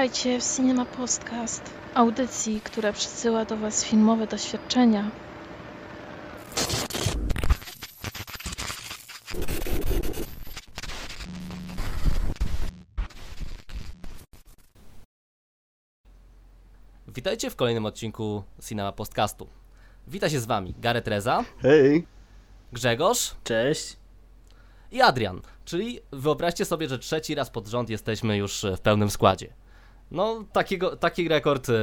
Witajcie w Cinema Podcast, audycji, która przesyła do Was filmowe doświadczenia. Witajcie w kolejnym odcinku Cinema Podcastu. Wita się z Wami Gareth Reza, Hej! Grzegorz Cześć. i Adrian. Czyli wyobraźcie sobie, że trzeci raz pod rząd jesteśmy już w pełnym składzie. No, takiego, taki rekord e,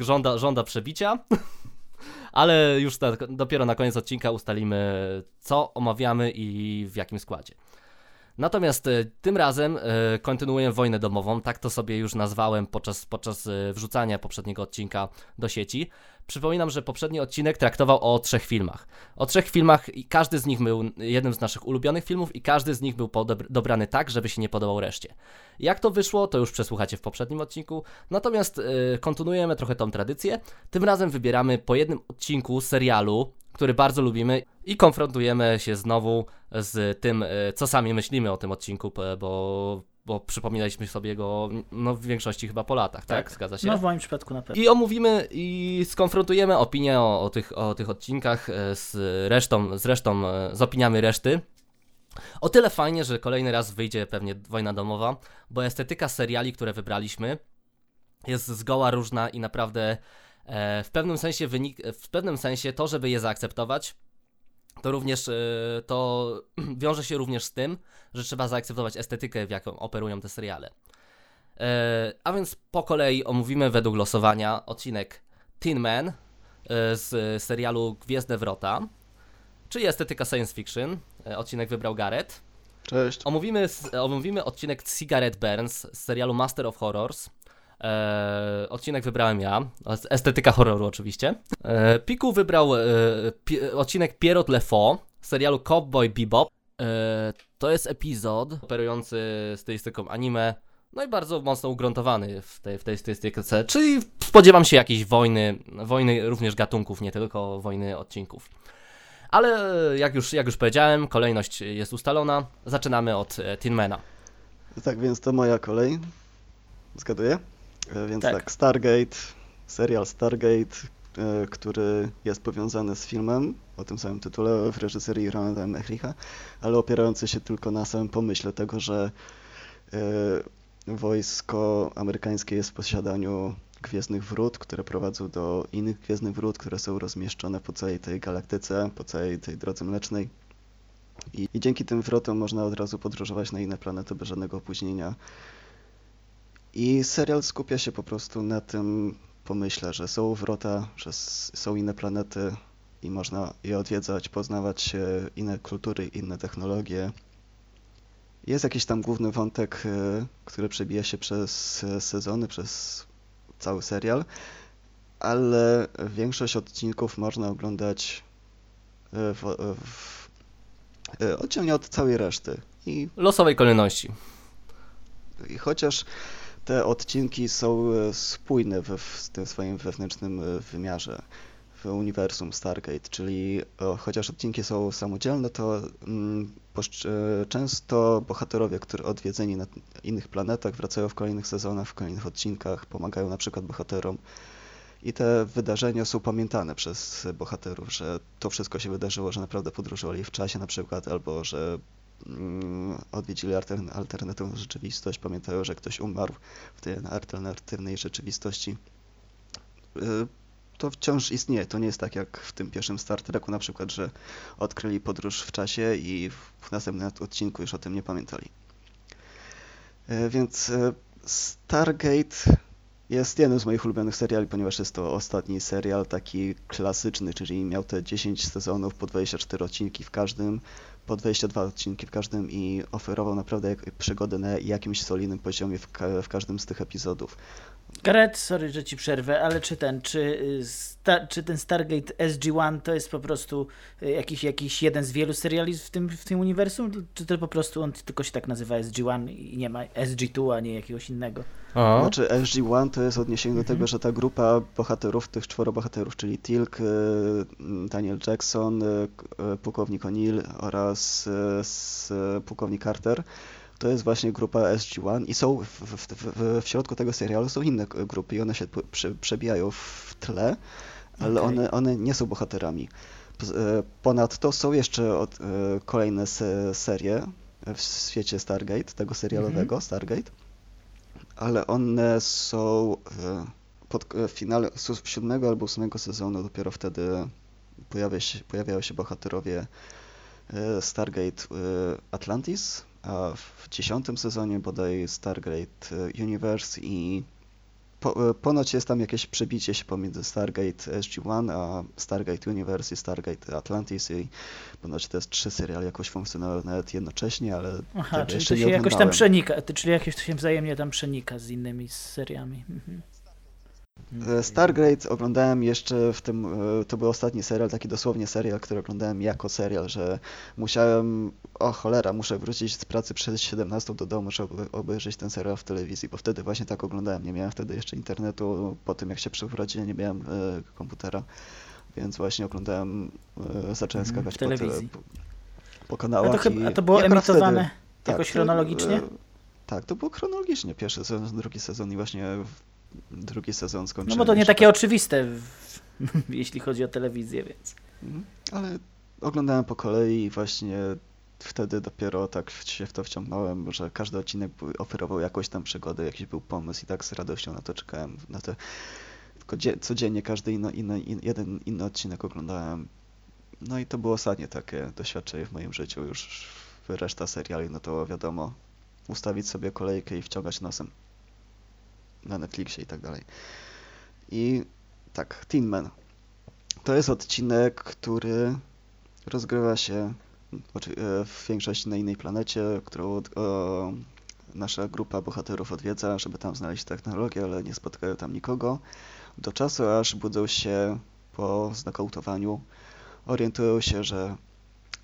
żąda, żąda przebicia, ale już na, dopiero na koniec odcinka ustalimy, co omawiamy i w jakim składzie. Natomiast e, tym razem e, kontynuuję wojnę domową, tak to sobie już nazwałem podczas, podczas e, wrzucania poprzedniego odcinka do sieci. Przypominam, że poprzedni odcinek traktował o trzech filmach. O trzech filmach i każdy z nich był jednym z naszych ulubionych filmów i każdy z nich był dobrany tak, żeby się nie podobał reszcie. Jak to wyszło, to już przesłuchacie w poprzednim odcinku. Natomiast kontynuujemy trochę tą tradycję. Tym razem wybieramy po jednym odcinku serialu, który bardzo lubimy i konfrontujemy się znowu z tym, e, co sami myślimy o tym odcinku, bo, bo przypominaliśmy sobie go no, w większości chyba po latach, tak? Zgadza się? No w moim przypadku na pewno. I omówimy i skonfrontujemy opinię o, o, tych, o tych odcinkach e, z resztą, z resztą, e, z opiniami reszty. O tyle fajnie, że kolejny raz wyjdzie pewnie Wojna Domowa, bo estetyka seriali, które wybraliśmy, jest zgoła różna i naprawdę w pewnym sensie wynik, w pewnym sensie to, żeby je zaakceptować, to również e, to wiąże się również z tym, że trzeba zaakceptować estetykę, w jaką operują te seriale. E, a więc po kolei omówimy według losowania odcinek Tin Man e, z serialu Gwiezdne Wrota, czyli estetyka science fiction. E, Odcinek wybrał Gareth. Cześć. Omówimy, omówimy odcinek Cigarette Burns z serialu Master of Horrors. E, odcinek wybrałem ja, es- estetyka horroru oczywiście. E, Piku wybrał e, pi, odcinek Pierrot Le Faux serialu Cowboy Bebop. E, to jest epizod operujący stylistyką anime, no i bardzo mocno ugruntowany w tej, w tej stylistyce, czyli spodziewam się jakiejś wojny, wojny również gatunków, nie tylko wojny odcinków. Ale jak już, jak już powiedziałem, kolejność jest ustalona. Zaczynamy od e, Tinmana. Tak więc to moja kolej. Zgaduję? E, Więc Tak. tak. Stargate, serial Stargate, e, który jest powiązany z filmem o tym samym tytule w reżyserii Ronalda Emmerich,a ale opierający się tylko na samym pomyśle tego, że e, wojsko amerykańskie jest w posiadaniu gwiezdnych wrót, które prowadzą do innych gwiezdnych wrót, które są rozmieszczone po całej tej galaktyce, po całej tej drodze mlecznej. I, I dzięki tym wrotom można od razu podróżować na inne planety bez żadnego opóźnienia. I serial skupia się po prostu na tym pomyśle, że są wrota, że są inne planety i można je odwiedzać, poznawać inne kultury, inne technologie. Jest jakiś tam główny wątek, e, który przebija się przez e, sezony, przez cały serial, ale większość odcinków można oglądać e, w, w, oddzielnie od całej reszty. I Losowej kolejności. i chociaż te odcinki są e, spójne we, w tym swoim wewnętrznym e, wymiarze, w uniwersum Stargate, czyli o, chociaż odcinki są samodzielne, to mm, e, często bohaterowie, którzy odwiedzeni na innych planetach, wracają w kolejnych sezonach, w kolejnych odcinkach, pomagają na przykład bohaterom. I te wydarzenia są pamiętane przez bohaterów, że to wszystko się wydarzyło, że naprawdę podróżowali w czasie na przykład, albo że odwiedzili altern- alternatywną rzeczywistość, pamiętają, że ktoś umarł w tej alternatywnej rzeczywistości. Y, To wciąż istnieje. To nie jest tak jak w tym pierwszym Star Treku na przykład, że odkryli podróż w czasie i w następnym odcinku już o tym nie pamiętali. Y, Więc y, Stargate jest jednym z moich ulubionych seriali, ponieważ jest to ostatni serial taki klasyczny, czyli miał te 10 sezonów po 24 odcinki w każdym, po 22 odcinki w każdym i oferował naprawdę przygodę na jakimś solidnym poziomie w, ka- w każdym z tych epizodów. Gareth, sorry, że ci przerwę, ale czy ten, czy, y, sta, czy ten Stargate SG-1 to jest po prostu y, jakiś, jakiś jeden z wielu seriali w tym, w tym uniwersum, czy to po prostu on tylko się tak nazywa SG-1 i nie ma SG-2, a nie jakiegoś innego? O. Znaczy SG-1 to jest odniesienie do tego, że ta grupa bohaterów, tych czworo bohaterów, czyli Tilk, y, Daniel Jackson, pułkownik O'Neill oraz pułkownik Carter, to jest właśnie grupa SG-1 i są w, w, w, w środku tego serialu są inne grupy i one się prze, przebijają w tle, ale Okej. one, one nie są bohaterami. E, Ponadto są jeszcze od, e, kolejne se, serie w świecie Stargate, tego serialowego Stargate, ale one są e, pod finale siódmego albo ósmego sezonu dopiero wtedy pojawia się, pojawiają się bohaterowie Stargate Atlantis, w dziesiątym sezonie bodaj Stargate e, Universe i po, e, ponoć jest tam jakieś przebicie się pomiędzy Stargate SG-1 a Stargate Universe i Stargate Atlantis i ponoć te trzy seriale jakoś funkcjonują nawet jednocześnie, ale Aha, czyli jeszcze to się jakoś tam przenika, ty- czyli jakoś to się wzajemnie tam przenika z innymi seriami. Mhm. E, Stargate oglądałem jeszcze w tym, e, to był ostatni serial, taki dosłownie serial, który oglądałem jako serial, że musiałem, o cholera, muszę wrócić z pracy przed 17 do domu, obe- obejrzeć ten serial w telewizji, bo wtedy właśnie tak oglądałem, nie miałem wtedy jeszcze internetu, po tym jak się przeprowadziłem nie miałem e, komputera, więc właśnie oglądałem, zacząłem Mhm, skakać po, telewizji. po, po A kanałach to, chyba, a to było wtedy- emitowane jakoś to, chronologicznie? Tak, to było chronologicznie, pierwszy sezon, drugi sezon i właśnie w- drugi sezon No skończyłem. bo to nie takie tak- oczywiste, w, jeśli chodzi o telewizję, więc. Mhm. Ale oglądałem po kolei i właśnie wtedy dopiero tak się w to wciągnąłem, że każdy odcinek oferował jakąś tam przygodę, jakiś był pomysł i tak z radością na to czekałem. Na te, tylko dzie- codziennie każdy inny, inny, in, jeden inny odcinek oglądałem. No i to było ostatnie takie doświadczenie w moim życiu. Już reszta seriali, no to wiadomo, ustawić sobie kolejkę i wciągać nosem na Netflixie i tak dalej. I tak, Tin Man. To jest odcinek, który rozgrywa się oczy- e, w większości na innej planecie, którą o, nasza grupa bohaterów odwiedza, żeby tam znaleźć technologię, ale nie spotkają tam nikogo. Do czasu, aż budzą się po znokautowaniu, orientują się, że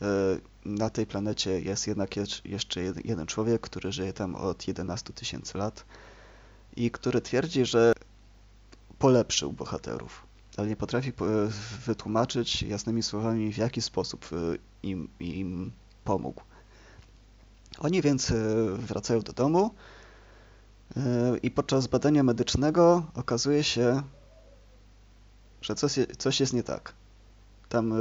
e, na tej planecie jest jednak jeszcze jed- jeden człowiek, który żyje tam od 11 tysięcy lat i który twierdzi, że polepszył bohaterów ale nie potrafi po- wytłumaczyć jasnymi słowami, w jaki sposób y, im, im pomógł. Oni więc y, wracają do domu i podczas badania medycznego okazuje się, że coś, coś jest nie tak. Tam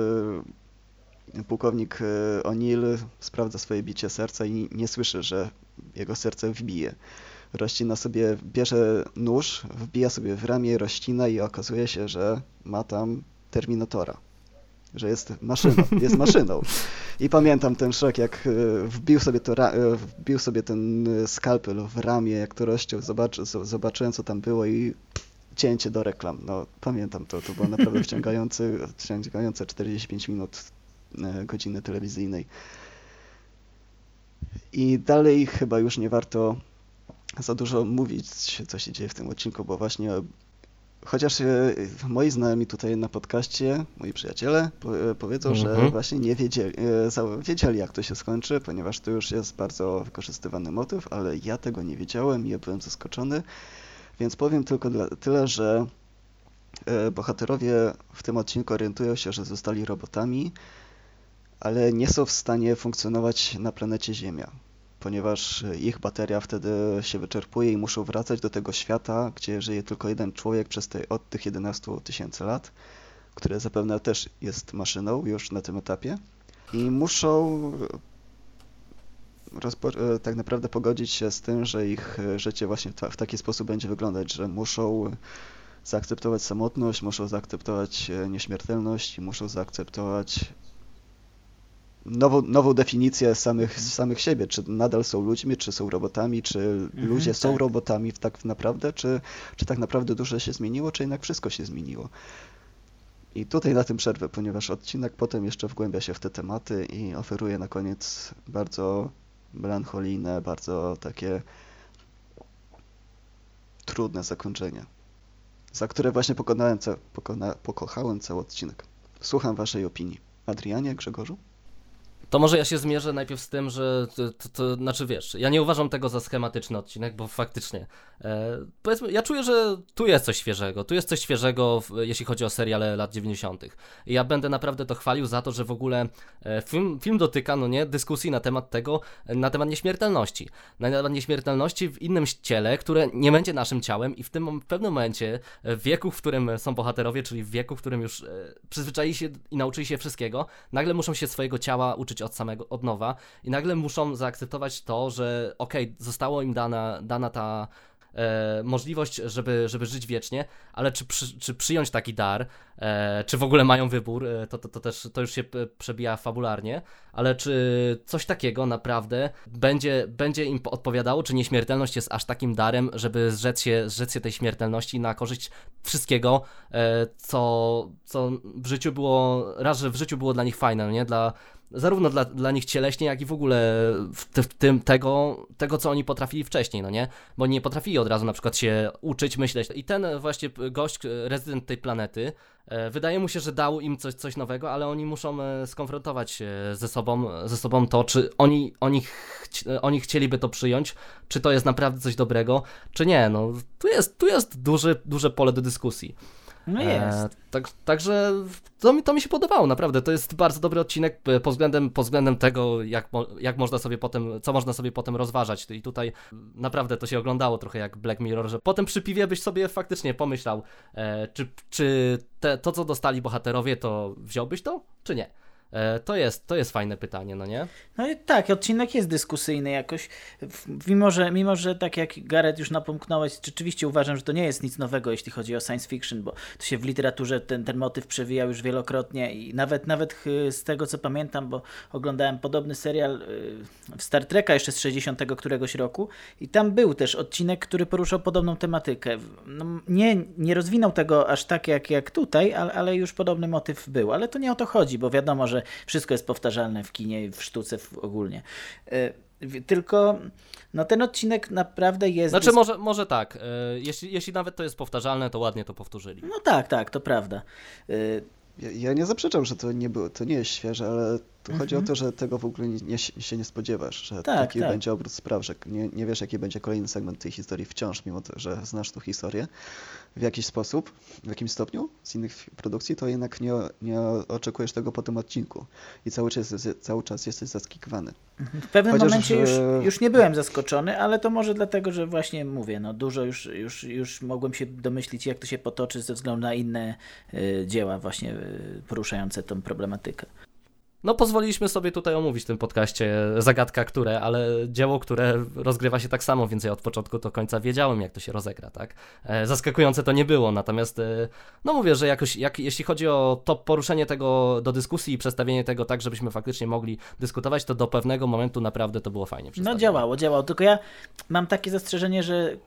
pułkownik O'Neill sprawdza swoje bicie serca i nie słyszy, że jego serce wbije rozcina sobie, bierze nóż, wbija sobie w ramię, rozcina i okazuje się, że ma tam Terminatora. Że jest maszyną, jest maszyną. I pamiętam ten szok, jak e, wbił sobie, to e, wbił sobie ten e, skalpel w ramię, jak to rozciął, zobaczy, zo- zobaczyłem co tam było i cięcie do reklam. No pamiętam to, to było naprawdę wciągający, wciągające 45 minut godziny telewizyjnej. I dalej chyba już nie warto za dużo mówić, co się dzieje w tym odcinku, bo właśnie chociaż e, moi znajomi tutaj na podcaście, moi przyjaciele, e, powiedzą, że Mhm. właśnie nie wiedzieli, e, wiedzieli, jak to się skończy, ponieważ to już jest bardzo wykorzystywany motyw, ale ja tego nie wiedziałem i ja byłem zaskoczony, więc powiem tylko dla, tyle, że e, bohaterowie w tym odcinku orientują się, że zostali robotami, ale nie są w stanie funkcjonować na planecie Ziemia ponieważ ich bateria wtedy się wyczerpuje i muszą wracać do tego świata, gdzie żyje tylko jeden człowiek przez te, od tych 11 tysięcy lat, który zapewne też jest maszyną już na tym etapie. I muszą e, tak naprawdę pogodzić się z tym, że ich e, życie właśnie w taki sposób będzie wyglądać, że muszą zaakceptować samotność, muszą zaakceptować e, nieśmiertelność i muszą zaakceptować nową, nową definicję samych, samych siebie, czy nadal są ludźmi, czy są robotami, czy ludzie są tak. robotami tak naprawdę, czy, czy tak naprawdę dużo się zmieniło, czy jednak wszystko się zmieniło. I tutaj na tym przerwę, ponieważ odcinek potem jeszcze wgłębia się w te tematy i oferuje na koniec bardzo melancholijne, bardzo takie trudne zakończenie, za które właśnie pokonałem pokona- pokochałem cały odcinek. Słucham waszej opinii. Adrianie, Grzegorzu? To może ja się zmierzę najpierw z tym, że to, to, to znaczy wiesz, ja nie uważam tego za schematyczny odcinek, bo faktycznie e, powiedzmy, ja czuję, że tu jest coś świeżego, tu jest coś świeżego, w, jeśli chodzi o seriale lat 90. I ja będę naprawdę to chwalił za to, że w ogóle e, film, film dotyka, no nie, dyskusji na temat tego, na temat nieśmiertelności. Na temat nieśmiertelności w innym ciele, które nie będzie naszym ciałem i w tym w pewnym momencie, e, w wieku, w którym są bohaterowie, czyli w wieku, w którym już e, przyzwyczaili się i nauczyli się wszystkiego, nagle muszą się swojego ciała uczyć od samego, od nowa i nagle muszą zaakceptować to, że okej, okay, im dana, dana ta e, możliwość, żeby, żeby żyć wiecznie, ale czy, przy, czy przyjąć taki dar, e, czy w ogóle mają wybór, e, to, to, to też to już się przebija fabularnie, ale czy coś takiego naprawdę będzie, będzie im odpowiadało, czy nieśmiertelność jest aż takim darem, żeby zrzec się, zrzec się tej śmiertelności na korzyść wszystkiego, e, co, co w życiu było, raz, że w życiu było dla nich fajne, no nie? Dla, zarówno dla, dla nich cieleśnie, jak i w ogóle w, tym tego, tego, co oni potrafili wcześniej, no nie? Bo nie potrafili od razu na przykład się uczyć, myśleć. I ten właśnie gość, rezydent tej planety, e, wydaje mu się, że dał im coś, coś nowego, ale oni muszą e, skonfrontować się ze sobą, ze sobą to, czy oni, oni, chci, oni chcieliby to przyjąć, czy to jest naprawdę coś dobrego, czy nie. No, tu jest, tu jest duży, duże pole do dyskusji. No jest. E, tak, także to mi, to mi się podobało, naprawdę. To jest bardzo dobry odcinek e, pod względem, pod względem tego, jak, jak można sobie potem, co można sobie potem rozważać. I tutaj naprawdę to się oglądało trochę jak Black Mirror, że potem przy piwie byś sobie faktycznie pomyślał, e, czy, czy te, to, co dostali bohaterowie, to wziąłbyś to, czy nie. E, to jest, to jest fajne pytanie, no nie? No i tak, odcinek jest dyskusyjny jakoś, mimo że, mimo że tak jak Gareth już napomknąłeś, rzeczywiście uważam, że to nie jest nic nowego, jeśli chodzi o science fiction, bo to się w literaturze ten, ten motyw przewijał już wielokrotnie i nawet, nawet z tego co pamiętam, bo oglądałem podobny serial y, w Star Treka jeszcze z 60 któregoś roku i tam był też odcinek, który poruszał podobną tematykę. No, nie, nie rozwinął tego aż tak jak, jak tutaj, ale, ale już podobny motyw był, ale to nie o to chodzi, bo wiadomo, że że wszystko jest powtarzalne w kinie, w sztuce w ogólnie. E, tylko no ten odcinek naprawdę jest. Znaczy, może, może tak. E, jeśli, jeśli nawet to jest powtarzalne, to ładnie to powtórzyli. No tak, tak, to prawda. E, ja, ja nie zaprzeczam, że to nie, było, to nie jest świeże, ale tu chodzi o mhm. to, że tego w ogóle nie, nie, się nie spodziewasz, że tak, taki tak. będzie obrót spraw, że nie, nie wiesz, jaki będzie kolejny segment tej historii wciąż, mimo to, że znasz tą historię w jakiś sposób, w jakimś stopniu z innych produkcji, to jednak nie, nie oczekujesz tego po tym odcinku i cały czas, cały czas jesteś zaskakiwany. W pewnym Chociaż, momencie już, już nie byłem zaskoczony, ale to może dlatego, że właśnie mówię, no dużo już, już, już mogłem się domyślić, jak to się potoczy ze względu na inne y, dzieła właśnie y, poruszające tą problematykę. No, pozwoliliśmy sobie tutaj omówić w tym podcaście zagadka, które, ale dzieło, które rozgrywa się tak samo, więc ja od początku do końca wiedziałem, jak to się rozegra, tak? E, zaskakujące to nie było, natomiast, e, no mówię, że jakoś, jak, jeśli chodzi o to poruszenie tego do dyskusji i przedstawienie tego tak, żebyśmy faktycznie mogli dyskutować, to do pewnego momentu naprawdę to było fajnie No działało, działało, tylko ja mam takie zastrzeżenie, że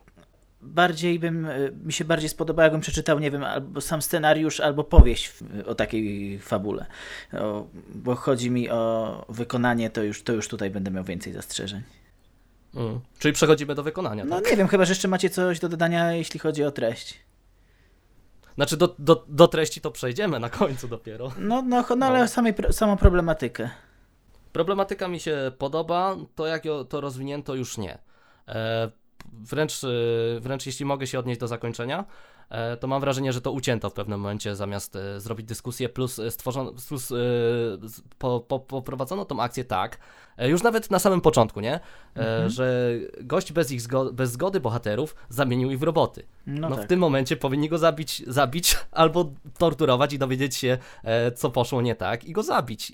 bardziej bym, e, mi się bardziej spodobał, jakbym przeczytał, nie wiem, albo sam scenariusz, albo powieść o takiej fabule. O, bo chodzi mi o wykonanie, to już, to już tutaj będę miał więcej zastrzeżeń. Mm. Czyli przechodzimy do wykonania. No tak? nie wiem, chyba że jeszcze macie coś do dodania, jeśli chodzi o treść. Znaczy do, do, do treści to przejdziemy na końcu dopiero. No, no, no ale no. Samej, samą problematykę. Problematyka mi się podoba, to jak to rozwinięto już nie. E, wręcz, y, wręcz jeśli mogę się odnieść do zakończenia, e, to mam wrażenie, że to ucięto w pewnym momencie zamiast e, zrobić dyskusję, plus e, stworzono, plus po, po, poprowadzono tą akcję tak, już nawet na samym początku, nie? Mhm. Że gość bez ich zgody, bez zgody bohaterów zamienił ich w roboty. No, no tak. w tym momencie powinni go zabić, zabić albo torturować i dowiedzieć się, co poszło nie tak i go zabić.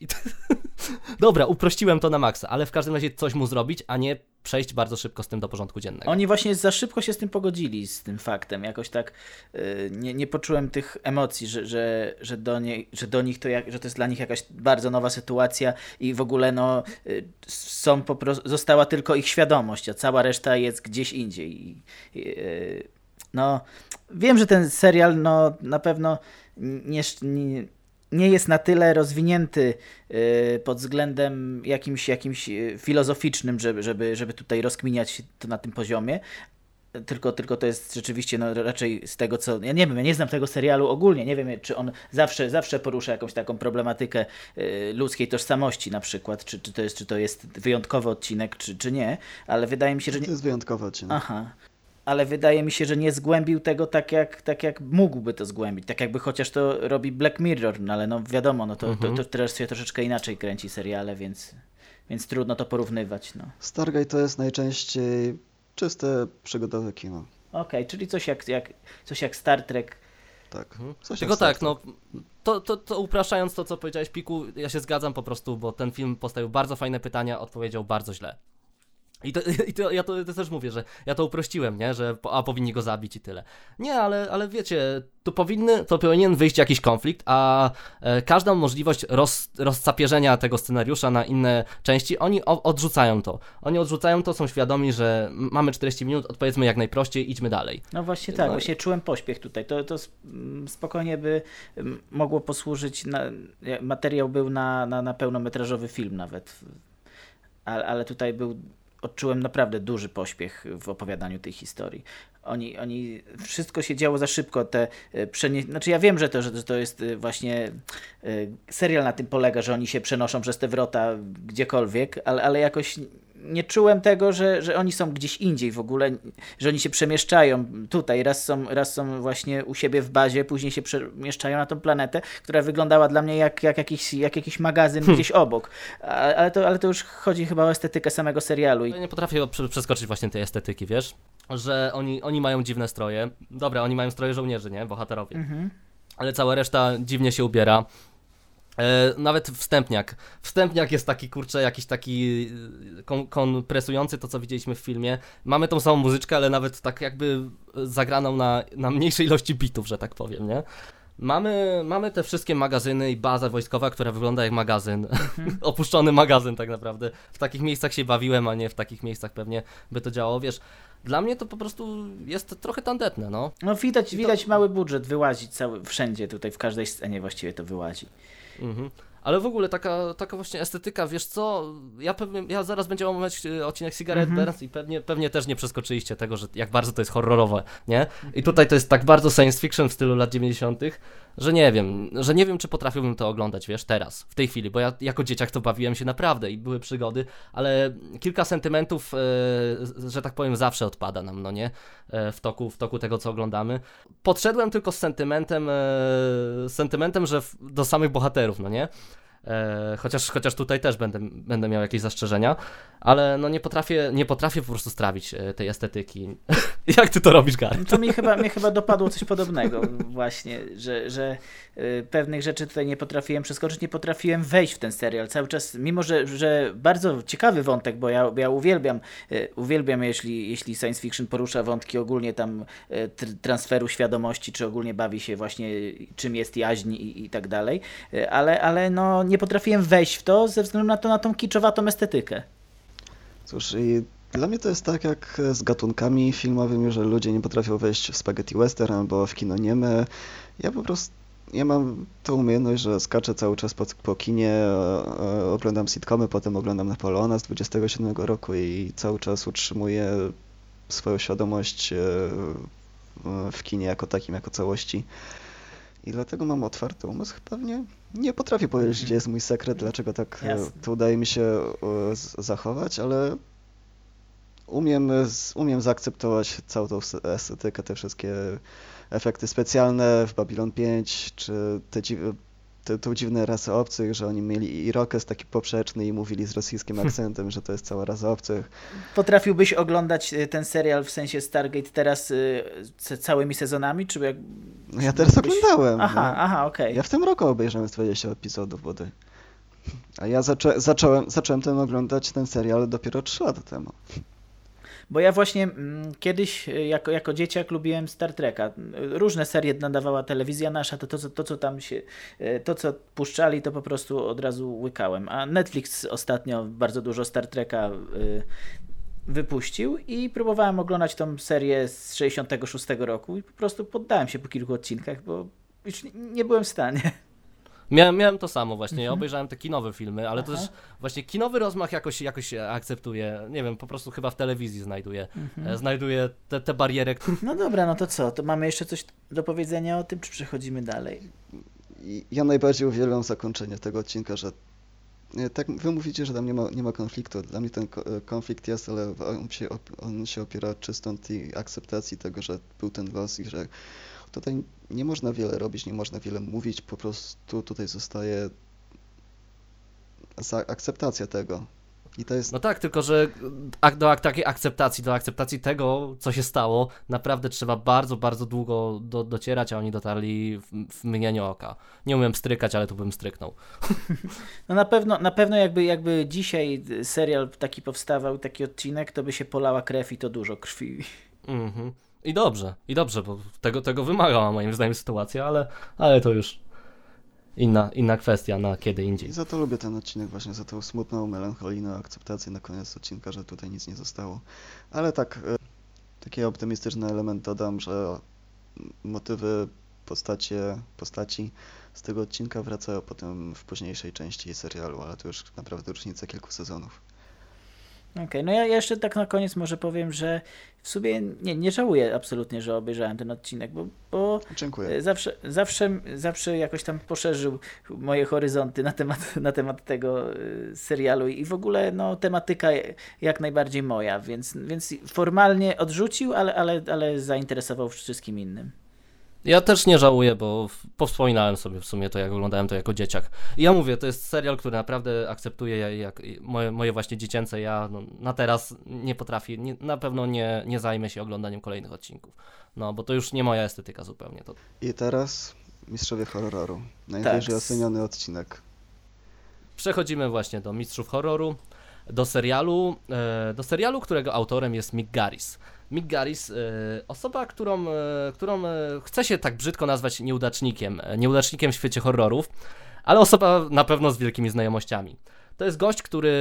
Dobra, uprościłem to na maksa, ale w każdym razie coś mu zrobić, a nie przejść bardzo szybko z tym do porządku dziennego. Oni właśnie za szybko się z tym pogodzili, z tym faktem. Jakoś tak yy, nie, nie poczułem tych emocji, że, że, że, do, nie, że do nich to, jak, że to jest dla nich jakaś bardzo nowa sytuacja i w ogóle no, yy, są po prostu, została tylko ich świadomość, a cała reszta jest gdzieś indziej. Yy, no, wiem, że ten serial no, na pewno nie, nie nie jest na tyle rozwinięty y, pod względem jakimś, jakimś y, filozoficznym, żeby, żeby, żeby tutaj rozkminiać to na tym poziomie. tylko, tylko to jest rzeczywiście no, raczej z tego, co. Ja nie wiem, ja nie znam tego serialu ogólnie. Nie wiem, czy on zawsze, zawsze porusza jakąś taką problematykę y, ludzkiej tożsamości, na przykład, czy, czy, to jest, czy to jest wyjątkowy odcinek, czy, czy nie, ale wydaje mi się, że. Nie... To jest wyjątkowy odcinek. Aha. Ale wydaje mi się, że nie zgłębił tego tak jak, tak, jak mógłby to zgłębić. Tak jakby chociaż to robi Black Mirror, no ale no wiadomo, no to, mhm. to, to teraz się troszeczkę inaczej kręci seriale, więc, więc trudno to porównywać. No. Stargate to jest najczęściej czyste przygodowe kino. Okej, okay, czyli coś jak, jak, coś jak Star Trek. Tak. Mhm. Coś Tylko tak, no to, to, to upraszczając to, co powiedziałeś, Piku, ja się zgadzam po prostu, bo ten film postawił bardzo fajne pytania, odpowiedział bardzo źle. I, to, i to, ja to, to, też mówię, że ja to uprościłem, nie? że a powinni go zabić i tyle. Nie, ale, ale wiecie, tu powinny, to powinien wyjść jakiś konflikt, a e, każdą możliwość roz, rozcapierzenia tego scenariusza na inne części, oni o, odrzucają to. Oni odrzucają to, są świadomi, że mamy 40 minut, odpowiedzmy jak najprościej, idźmy dalej. No właśnie tak, no. właśnie czułem pośpiech tutaj. To, to spokojnie by mogło posłużyć, na, materiał był na, na, na pełnometrażowy film nawet. Ale, ale tutaj był odczułem naprawdę duży pośpiech w opowiadaniu tej historii. Oni, oni, wszystko się działo za szybko. Te e, przenie... Znaczy ja wiem, że to, że to jest e, właśnie e, serial na tym polega, że oni się przenoszą przez te wrota gdziekolwiek, ale, ale jakoś nie czułem tego, że, że oni są gdzieś indziej w ogóle, że oni się przemieszczają tutaj, raz są, raz są właśnie u siebie w bazie, później się przemieszczają na tą planetę, która wyglądała dla mnie jak, jak, jakiś, jak jakiś magazyn hmm. gdzieś obok. Ale to, ale to już chodzi chyba o estetykę samego serialu. Ja nie potrafię przeskoczyć właśnie tej estetyki, wiesz? Że oni, oni mają dziwne stroje. Dobra, oni mają stroje żołnierzy, nie? Bohaterowie. Mhm. Ale cała reszta dziwnie się ubiera. E, nawet wstępniak. Wstępniak jest taki, kurczę, jakiś taki e, kon kompresujący to, co widzieliśmy w filmie. Mamy tą samą muzyczkę, ale nawet tak jakby zagraną na, na mniejszej ilości bitów, że tak powiem, nie? Mamy, mamy te wszystkie magazyny i baza wojskowa, która wygląda jak magazyn. Mhm. Opuszczony magazyn tak naprawdę. W takich miejscach się bawiłem, a nie w takich miejscach pewnie by to działało. Wiesz, dla mnie to po prostu jest trochę tandetne, no. No widać, widać to... mały budżet wyłazi cały, wszędzie tutaj, w każdej scenie właściwie to wyłazi. Mhm. Ale w ogóle taka, taka właśnie estetyka, wiesz co, ja pewnie, ja zaraz będziemy omawiać e, odcinek Cigarette mm -hmm. I pewnie, pewnie też nie przeskoczyliście tego, że jak bardzo to jest horrorowe, nie? I tutaj to jest tak bardzo science fiction w stylu lat 90., że nie wiem, że nie wiem, czy potrafiłbym to oglądać, wiesz, teraz, w tej chwili, bo ja jako dzieciak to bawiłem się naprawdę i były przygody, ale kilka sentymentów, e, że tak powiem, zawsze odpada nam, no nie, e, w toku, w toku tego, co oglądamy. Podszedłem tylko z sentymentem, e, sentymentem, że w, do samych bohaterów, no nie, chociaż, chociaż tutaj też będę, będę miał jakieś zastrzeżenia, ale no nie potrafię, nie potrafię po prostu strawić e, tej estetyki. Jak ty to robisz, Gary? To mi chyba, mnie chyba dopadło coś podobnego właśnie, że, że e, pewnych rzeczy tutaj nie potrafiłem przeskoczyć, nie potrafiłem wejść w ten serial. Cały czas, mimo że, że bardzo ciekawy wątek, bo ja, ja uwielbiam, uwielbiam jeśli, jeśli science fiction porusza wątki ogólnie tam transferu świadomości, czy ogólnie bawi się właśnie czym jest jaźń i, i tak dalej, ale, ale no nie potrafiłem wejść w to ze względu na, to, na tą kiczowatą estetykę. Cóż, i dla mnie to jest tak jak z gatunkami filmowymi, że ludzie nie potrafią wejść w spaghetti western albo w kino nieme. Ja po prostu ja mam tą umiejętność, że skaczę cały czas po, po kinie, e, e, oglądam sitcomy, potem oglądam Napoleona z 27 roku i cały czas utrzymuję swoją świadomość e, w kinie jako takim, jako całości. I dlatego mam otwarty umysł. Pewnie nie potrafię powiedzieć, gdzie jest mój sekret, dlaczego tak e, to udaje mi się e, zachować, ale umiem, umiem zaakceptować całą tą estetykę, te wszystkie efekty specjalne w Babylon 5, czy te te, tą dziwne rasy obcych, że oni mieli irokes taki poprzeczny i mówili z rosyjskim akcentem, że to jest cała rasa obcych. Potrafiłbyś oglądać e, ten serial w sensie Stargate teraz y, całymi sezonami, czy jak... No ja teraz byś... oglądałem. Aha, no. aha, okej. Okay. Ja w tym roku obejrzałem 20 epizodów wody. A ja zacząłem, zacząłem ten oglądać ten serial dopiero 3 lata temu. Bo ja właśnie mm, kiedyś e, jako, jako dzieciak lubiłem Star Treka. Różne serie nadawała telewizja nasza, to, to, to, to co tam się, e, to co puszczali, to po prostu od razu łykałem. A Netflix ostatnio bardzo dużo Star Treka e, wypuścił i próbowałem oglądać tą serię z 66 roku i po prostu poddałem się po kilku odcinkach, bo już nie byłem w stanie. Miałem, miałem to samo właśnie, ja Mhm. obejrzałem te kinowe filmy, ale to Aha. też właśnie kinowy rozmach jakoś, jakoś akceptuję, nie wiem, po prostu chyba w telewizji znajduję, Mhm. e, znajduję te, te. No dobra, no to co? To mamy jeszcze coś do powiedzenia o tym, czy przechodzimy dalej? Ja najbardziej uwielbiam zakończenie tego odcinka, że nie, tak wy mówicie, że tam nie ma, nie ma konfliktu. Dla mnie ten ko- konflikt jest, ale on się, on się opiera czysto na tej akceptacji tego, że był ten los i że tutaj nie można wiele robić, nie można wiele mówić, po prostu tutaj zostaje za- akceptacja tego. I to jest No tak, tylko że do ak- takiej akceptacji, do akceptacji tego, co się stało, naprawdę trzeba bardzo, bardzo długo do, docierać, a oni dotarli w, w mgnieniu oka. Nie umiem strykać, ale tu bym stryknął. No na pewno, na pewno jakby, jakby dzisiaj serial taki powstawał, taki odcinek, to by się polała krew i to dużo krwi. Mhm. I dobrze, i dobrze, bo tego, tego wymagała moim zdaniem sytuacja, ale, ale to już inna, inna kwestia na kiedy indziej. I za to lubię ten odcinek, właśnie za tą smutną, melancholijną akceptację na koniec odcinka, że tutaj nic nie zostało. Ale tak, e, taki optymistyczny element dodam, że motywy postacie, postaci z tego odcinka wracają potem w późniejszej części serialu, ale to już naprawdę różnica kilku sezonów. Okej, no ja jeszcze tak na koniec może powiem, że w sumie nie, nie żałuję absolutnie, że obejrzałem ten odcinek, bo, bo Dziękuję. e, zawsze, zawsze, zawsze jakoś tam poszerzył moje horyzonty na temat, na temat tego e, serialu i w ogóle no, tematyka jak najbardziej moja, więc, więc formalnie odrzucił, ale, ale, ale zainteresował wszystkim innym. Ja też nie żałuję, bo powspominałem sobie w sumie to, jak oglądałem to jako dzieciak. I ja mówię, to jest serial, który naprawdę akceptuję ja- jak moje, moje właśnie dziecięce ja no, na teraz nie potrafię, nie, na pewno nie, nie zajmę się oglądaniem kolejnych odcinków. No, bo to już nie moja estetyka zupełnie. To I teraz Mistrzowie Horroru. Najwyżej Tak. oceniony odcinek. Przechodzimy właśnie do Mistrzów Horroru, do serialu, e, do serialu, którego autorem jest Mick Garris. Mick Garris, e, osoba, którą, e, którą e, chce się tak brzydko nazwać nieudacznikiem, nieudacznikiem w świecie horrorów, ale osoba na pewno z wielkimi znajomościami. To jest gość, który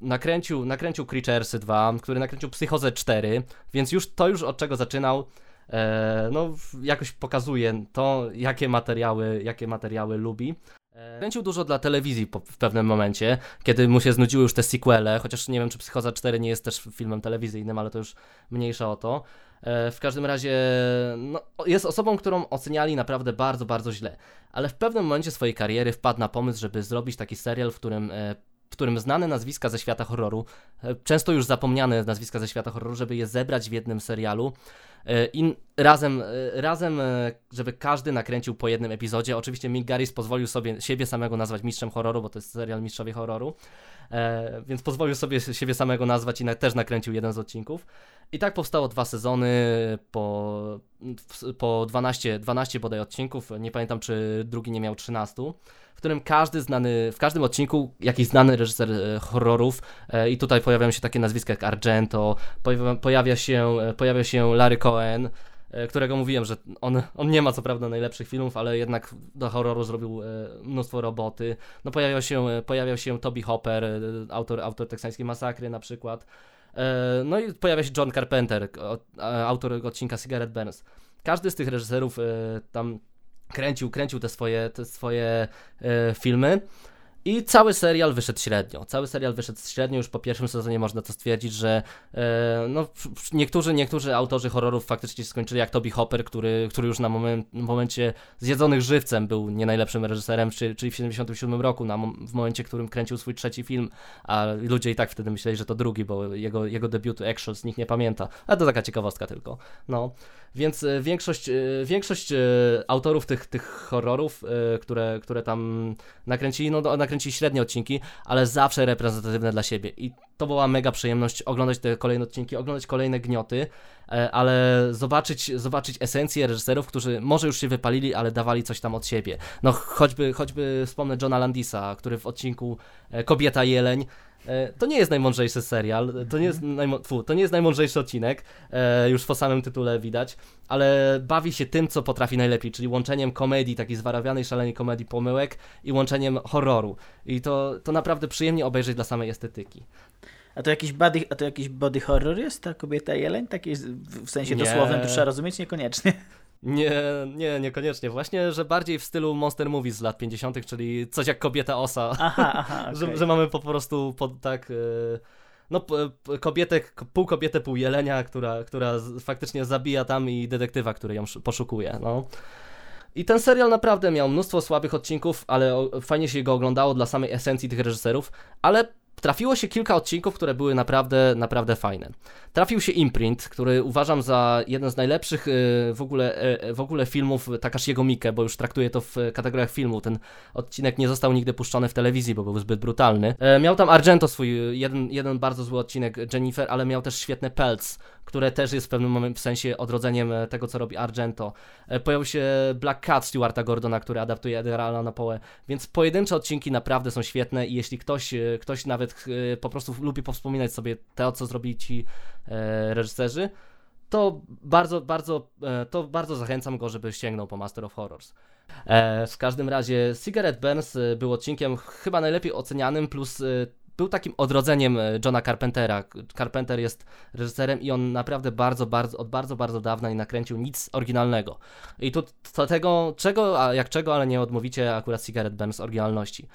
nakręcił, nakręcił Creaturesy 2, który nakręcił Psychozę 4, więc już to już od czego zaczynał, no jakoś pokazuje to, jakie materiały, jakie materiały lubi. E, Kręcił dużo dla telewizji po, w pewnym momencie, kiedy mu się znudziły już te sequele, chociaż nie wiem, czy Psychoza 4 nie jest też filmem telewizyjnym, ale to już mniejsza o to. E, W każdym razie no, jest osobą, którą oceniali naprawdę bardzo, bardzo źle. Ale w pewnym momencie swojej kariery wpadł na pomysł, żeby zrobić taki serial, w którym, e, w którym znane nazwiska ze świata horroru, e, często już zapomniane nazwiska ze świata horroru, żeby je zebrać w jednym serialu e, i razem, e, razem, e, żeby każdy nakręcił po jednym epizodzie. Oczywiście Mick Garris pozwolił sobie siebie samego nazwać mistrzem horroru, bo to jest serial Mistrzowie Horroru, więc pozwolił sobie siebie samego nazwać i na, też nakręcił jeden z odcinków. I tak powstało dwa sezony po, po 12, 12 bodaj odcinków, nie pamiętam czy drugi nie miał 13, w którym każdy znany, w każdym odcinku jakiś znany reżyser e, horrorów e, i tutaj pojawiają się takie nazwiska jak Argento, pojawia, pojawia, się, e, pojawia się Larry Cohen, e, którego mówiłem, że on, on nie ma co prawda najlepszych filmów, ale jednak do horroru zrobił e, mnóstwo roboty. No pojawiał się, e, pojawiał się Toby Hopper, e, autor, autor teksańskiej masakry na przykład. E, No i pojawia się John Carpenter, autor odcinka Cigarette Burns. Każdy z tych reżyserów e, tam kręcił, kręcił te swoje, te swoje e, filmy. I cały serial wyszedł średnio. Cały serial wyszedł średnio. Już po pierwszym sezonie można to stwierdzić, że e, no, niektórzy, niektórzy autorzy horrorów faktycznie skończyli, jak Toby Hopper, który, który już na momencie zjedzonych żywcem był nie najlepszym reżyserem, czy, czyli w 77 roku, na, w momencie, w którym kręcił swój trzeci film, a ludzie i tak wtedy myśleli, że to drugi, bo jego, jego debiutu Actuals nikt nie pamięta. Ale to taka ciekawostka tylko. No, więc e, większość, e, większość e, autorów tych, tych horrorów, które, które tam nakręcili, no do- nakręcili średnie odcinki, ale zawsze reprezentatywne dla siebie. I to była mega przyjemność oglądać te kolejne odcinki, oglądać kolejne gnioty, e, ale zobaczyć, zobaczyć esencję reżyserów, którzy może już się wypalili, ale dawali coś tam od siebie. No choćby, choćby wspomnę Johna Landisa, który w odcinku e, Kobieta Jeleń To nie jest najmądrzejszy serial, to nie jest, najmo- fu, to nie jest najmądrzejszy odcinek, e, już po samym tytule widać, ale bawi się tym, co potrafi najlepiej, czyli łączeniem komedii, takiej zwarawianej, szalenej komedii pomyłek i łączeniem horroru. I to, to naprawdę przyjemnie obejrzeć dla samej estetyki. A to jakiś body, a to jakiś body horror jest, ta kobieta jeleń? Taki w sensie Nie. dosłownym, to trzeba rozumieć niekoniecznie. Nie, nie, niekoniecznie. Właśnie, że bardziej w stylu Monster Movies z lat 50., czyli coś jak kobieta osa. Aha, aha, okay. że, że, mamy po prostu pod, tak. Yy, no, kobietę, pół kobietę, pół jelenia, która, która faktycznie zabija tam i detektywa, który ją poszukuje. No. I ten serial naprawdę miał mnóstwo słabych odcinków, ale fajnie się go oglądało dla samej esencji tych reżyserów, ale trafiło się kilka odcinków, które były naprawdę, naprawdę fajne. Trafił się Imprint, który uważam za jeden z najlepszych y, w ogóle, y, w ogóle filmów Takashiego Miike, bo już traktuję to w kategoriach filmu. Ten odcinek nie został nigdy puszczony w telewizji, bo był zbyt brutalny. E, miał tam Argento swój jeden, jeden bardzo zły odcinek Jennifer, ale miał też świetne Pelts, które też jest w pewnym momencie w sensie odrodzeniem e, tego, co robi Argento. E, pojawił się Black Cat Stewarta Gordona, który adaptuje Edgar Allana Poe, więc pojedyncze odcinki naprawdę są świetne i jeśli ktoś, ktoś nawet po prostu lubi powspominać sobie to, co zrobili ci E, reżyserzy, to bardzo, bardzo, e, to bardzo zachęcam go, żeby sięgnął po Master of Horrors. E, w każdym razie Cigarette Burns był odcinkiem chyba najlepiej ocenianym, plus był takim odrodzeniem Johna Carpentera. Carpenter jest reżyserem i on naprawdę bardzo, bardzo, od bardzo, bardzo dawna nie nakręcił nic oryginalnego. I tu to tego, czego, a jak czego, ale nie odmówicie akurat Cigarette Burns oryginalności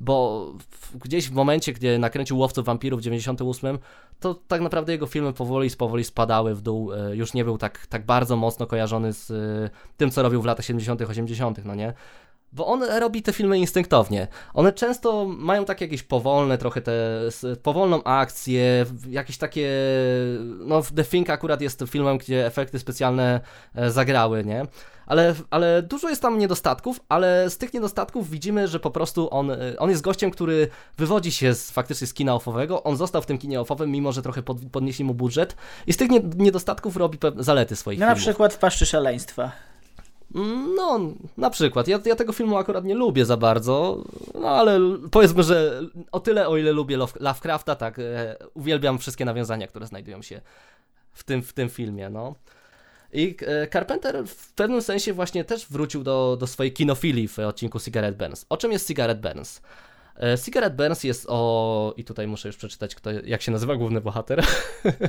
bo w, gdzieś w momencie, gdy nakręcił Łowców Wampirów w 98, to tak naprawdę jego filmy powoli, powoli spadały w dół, e, już nie był tak, tak bardzo mocno kojarzony z e, tym, co robił w latach 70., 80., no nie? Bo on robi te filmy instynktownie. One często mają takie jakieś powolne, trochę te powolną akcję, jakieś takie. No, The Thing akurat jest filmem, gdzie efekty specjalne e, zagrały, nie? ale, ale dużo jest tam niedostatków, ale z tych niedostatków widzimy, że po prostu on, y, on jest gościem, który wywodzi się z, faktycznie z kina offowego, on został w tym kinie offowym, mimo że trochę pod, podnieśli mu budżet i z tych nie, niedostatków robi zalety swoich no, filmów. Na przykład w Paszczy Szaleństwa. No, na przykład. Ja, ja tego filmu akurat nie lubię za bardzo, no ale powiedzmy, że o tyle, o ile lubię Lovecrafta, tak, e, uwielbiam wszystkie nawiązania, które znajdują się w tym, w tym filmie, no. I e, Carpenter w pewnym sensie właśnie też wrócił do, do swojej kinofilii w odcinku Cigarette Burns. O czym jest Cigarette Burns? E, Cigarette Burns jest o... i tutaj muszę już przeczytać, kto, jak się nazywa główny bohater.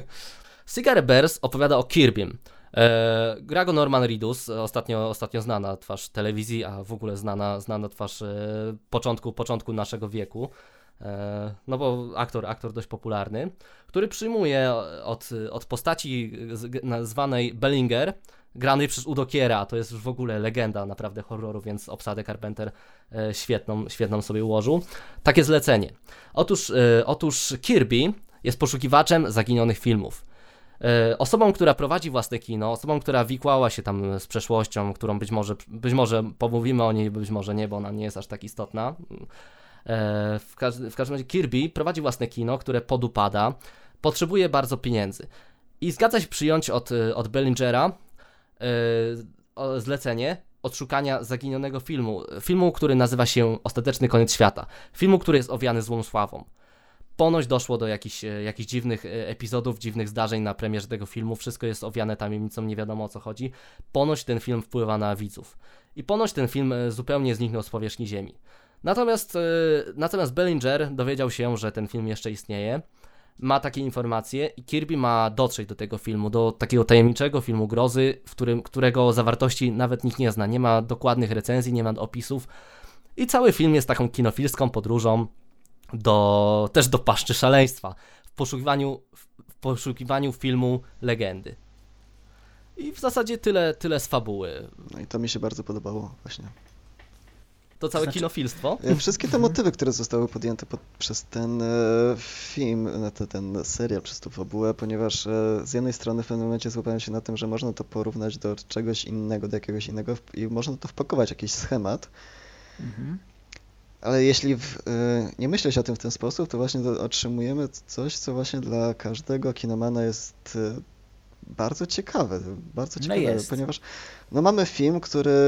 Cigarette Burns opowiada o Kirbym. E, Norman Reedus, ostatnio, ostatnio znana twarz telewizji, a w ogóle znana, znana twarz e, początku, początku naszego wieku. E, no bo aktor, aktor dość popularny, który przyjmuje od, od postaci zwanej Bellinger, granej przez Udo Kiera, to jest już w ogóle legenda naprawdę horroru, więc obsadę Carpenter e, świetną, świetną sobie ułożył. Takie zlecenie. Otóż, e, otóż Kirby jest poszukiwaczem zaginionych filmów. Osobą, która prowadzi własne kino, osobą, która wikłała się tam z przeszłością, którą być może, być może pomówimy o niej, być może nie, bo ona nie jest aż tak istotna. E, w, każdym, w każdym razie Kirby prowadzi własne kino, które podupada, potrzebuje bardzo pieniędzy i zgadza się przyjąć od, od Bellingera e, zlecenie odszukania zaginionego filmu. Filmu, który nazywa się Ostateczny koniec świata. Filmu, który jest owiany złą sławą. Ponoć doszło do jakichś, e, jakichś dziwnych epizodów, dziwnych zdarzeń na premierze tego filmu. Wszystko jest owiane tajemnicą, nie wiadomo o co chodzi. Ponoć ten film wpływa na widzów. I ponoć ten film zupełnie zniknął z powierzchni Ziemi. Natomiast, e, natomiast Bellinger dowiedział się, że ten film jeszcze istnieje, ma takie informacje i Kirby ma dotrzeć do tego filmu, do takiego tajemniczego filmu grozy, w którym, którego zawartości nawet nikt nie zna. Nie ma dokładnych recenzji, nie ma opisów. I cały film jest taką kinofilską podróżą do, też do paszczy szaleństwa, w poszukiwaniu, w poszukiwaniu filmu legendy. I w zasadzie tyle, tyle z fabuły. No i to mi się bardzo podobało właśnie to całe znaczy, kinofilstwo. E, wszystkie te motywy, które zostały podjęte pod, przez ten e, film, e, ten, ten serial, przez tą fabułę, ponieważ e, z jednej strony w pewnym momencie złapałem się na tym, że można to porównać do czegoś innego, do jakiegoś innego i można to wpakować, jakiś schemat. Mhm. Ale jeśli w, e, nie myśleć o tym w ten sposób, to właśnie do, otrzymujemy coś, co właśnie dla każdego kinomana jest e, bardzo ciekawe, bardzo no ciekawe, no ponieważ no mamy film, który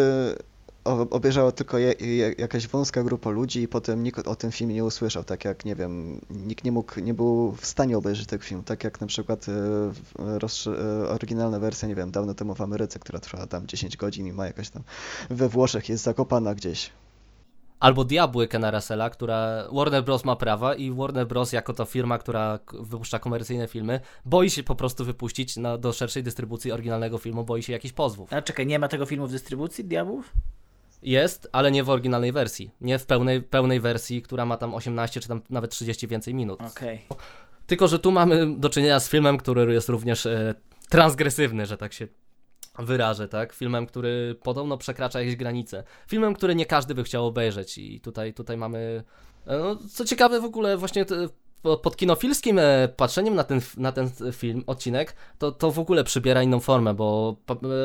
obejrzała tylko je, je, jakaś wąska grupa ludzi i potem nikt o tym filmie nie usłyszał, tak jak, nie wiem, nikt nie mógł, nie był w stanie obejrzeć tego filmu, tak jak na przykład e, oryginalna wersja, nie wiem, dawno temu w Ameryce, która trwała tam 10 godzin i ma jakaś tam, we Włoszech jest zakopana gdzieś. Albo Diabły Kena Russella, która Warner Bros. ma prawa i Warner Bros. jako to firma, która wypuszcza komercyjne filmy, boi się po prostu wypuścić na, do szerszej dystrybucji oryginalnego filmu, boi się jakichś pozwów. A czekaj, nie ma tego filmu w dystrybucji Diabłów? Jest, ale nie w oryginalnej wersji. Nie w pełnej, pełnej wersji, która ma tam 18 czy tam nawet 30 więcej minut. Okej. Tylko, że tu mamy do czynienia z filmem, który jest również e, transgresywny, że tak się wyrażę, tak? Filmem, który podobno przekracza jakieś granice. Filmem, który nie każdy by chciał obejrzeć i tutaj, tutaj mamy... e, No, co ciekawe w ogóle właśnie te, po- pod kinofilskim e, patrzeniem na ten, na ten film, odcinek, to, to w ogóle przybiera inną formę, bo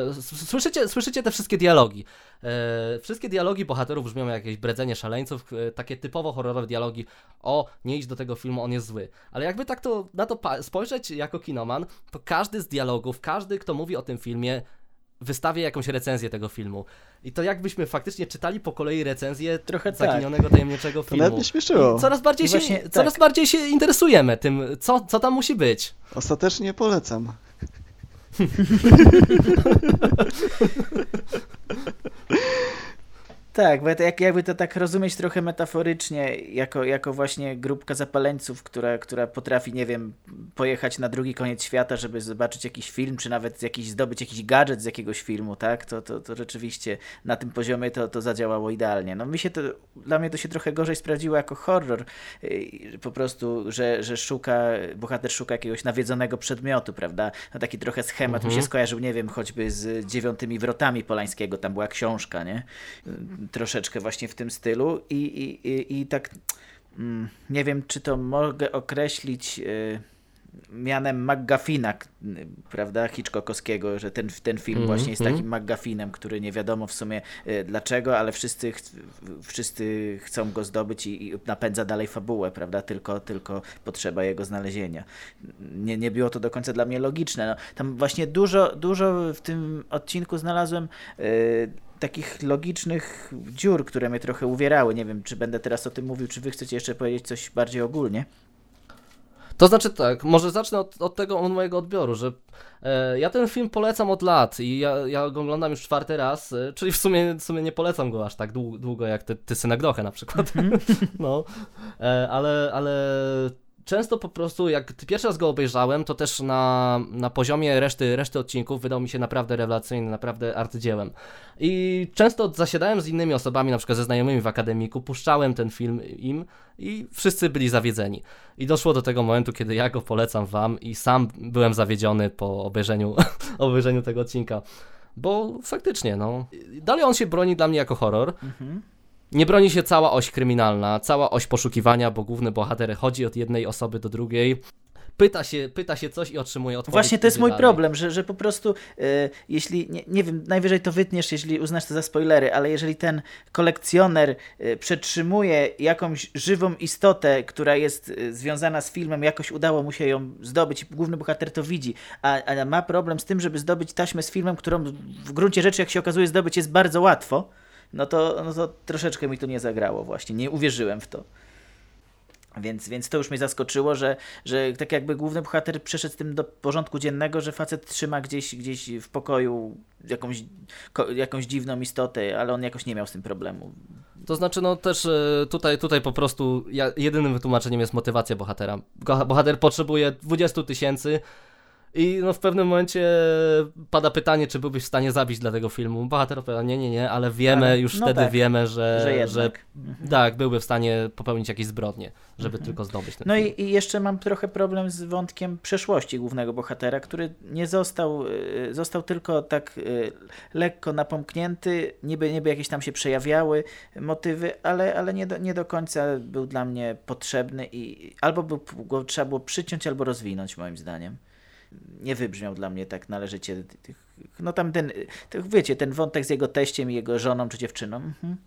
e, słyszycie, słyszycie te wszystkie dialogi. E, wszystkie dialogi bohaterów brzmią jak jakieś bredzenie szaleńców, e, takie typowo horrorowe dialogi. O, nie idź do tego filmu, on jest zły. Ale jakby tak to na to spojrzeć jako kinoman, to każdy z dialogów, każdy, kto mówi o tym filmie, wystawia jakąś recenzję tego filmu. I to jakbyśmy faktycznie czytali po kolei recenzję Trochę tak. zaginionego tajemniczego To filmu. nawet mnie śmieszyło. I coraz bardziej, I się, właśnie tak. coraz bardziej się interesujemy tym, co, co tam musi być. Ostatecznie polecam. Tak, bo jak, jakby to tak rozumieć trochę metaforycznie, jako, jako właśnie grupka zapaleńców, która, która potrafi, nie wiem, pojechać na drugi koniec świata, żeby zobaczyć jakiś film, czy nawet jakiś, zdobyć jakiś gadżet z jakiegoś filmu, tak? To, to, to rzeczywiście na tym poziomie to, to zadziałało idealnie. No mi się to, dla mnie to się trochę gorzej sprawdziło jako horror, yy, po prostu, że, że szuka, bohater szuka jakiegoś nawiedzonego przedmiotu, prawda? No taki trochę schemat mi się Mhm. skojarzył, nie wiem, choćby z dziewiątymi wrotami Polańskiego, tam była książka, nie? Troszeczkę właśnie w tym stylu i, i, i, i tak mm, nie wiem, czy to mogę określić y, mianem McGuffina, y, prawda, Hitchcockowskiego, że ten, ten film Mhm, właśnie jest mhm. takim McGuffinem, który nie wiadomo w sumie y, dlaczego, ale wszyscy, ch- wszyscy chcą go zdobyć i, i napędza dalej fabułę, prawda, tylko, tylko potrzeba jego znalezienia. Nie, nie było to do końca dla mnie logiczne. No, tam właśnie dużo, dużo w tym odcinku znalazłem y, takich logicznych dziur, które mnie trochę uwierały. Nie wiem, czy będę teraz o tym mówił, czy wy chcecie jeszcze powiedzieć coś bardziej ogólnie. To znaczy tak, może zacznę od, od tego od mojego odbioru, że e, ja ten film polecam od lat i ja, ja go oglądam już czwarty raz, e, czyli w sumie, w sumie nie polecam go aż tak dłu- długo jak ty, ty synek Dochę na przykład. no, e, ale, ale często po prostu jak pierwszy raz go obejrzałem, to też na, na poziomie reszty, reszty odcinków wydał mi się naprawdę rewelacyjny, naprawdę arcydziełem. I często zasiadałem z innymi osobami, na przykład ze znajomymi w akademiku, puszczałem ten film im i wszyscy byli zawiedzeni. I doszło do tego momentu, kiedy ja go polecam wam i sam byłem zawiedziony po obejrzeniu, obejrzeniu tego odcinka. Bo faktycznie, no. Dalej on się broni dla mnie jako horror. Mhm. Nie broni się cała oś kryminalna, cała oś poszukiwania, bo główny bohater chodzi od jednej osoby do drugiej. Pyta się, pyta się coś i otrzymuje odpowiedź. Właśnie to jest mój dalej. problem, że, że po prostu e, jeśli, nie, nie wiem, najwyżej to wytniesz, jeśli uznasz to za spoilery, ale jeżeli ten kolekcjoner e, przetrzymuje jakąś żywą istotę, która jest e, związana z filmem, jakoś udało mu się ją zdobyć główny bohater to widzi, a, a ma problem z tym, żeby zdobyć taśmę z filmem, którą w gruncie rzeczy, jak się okazuje, zdobyć jest bardzo łatwo, no to, no to troszeczkę mi to nie zagrało właśnie, nie uwierzyłem w to. Więc, więc to już mnie zaskoczyło, że, że tak jakby główny bohater przeszedł z tym do porządku dziennego, że facet trzyma gdzieś, gdzieś w pokoju jakąś, ko, jakąś dziwną istotę, ale on jakoś nie miał z tym problemu. To znaczy, no też e, tutaj, tutaj po prostu ja, jedynym wytłumaczeniem jest motywacja bohatera. Bohater potrzebuje 20 tysięcy i no w pewnym momencie pada pytanie, czy byłbyś w stanie zabić dla tego filmu. Bohater odpowiada, nie, nie, nie, ale wiemy, już no wtedy tak, wiemy, że, że że. Mhm. tak, byłby w stanie popełnić jakieś zbrodnie, żeby tylko zdobyć ten No film. i, i jeszcze mam trochę problem z wątkiem przeszłości głównego bohatera, który nie został, y, został tylko tak y, lekko napomknięty, niby, niby jakieś tam się przejawiały motywy, ale, ale nie, do, nie do końca był dla mnie potrzebny i albo był, go trzeba było przyciąć, albo rozwinąć moim zdaniem. Nie wybrzmiał dla mnie tak należycie no tam ten, wiecie, ten wątek z jego teściem i jego żoną czy dziewczyną. Mhm.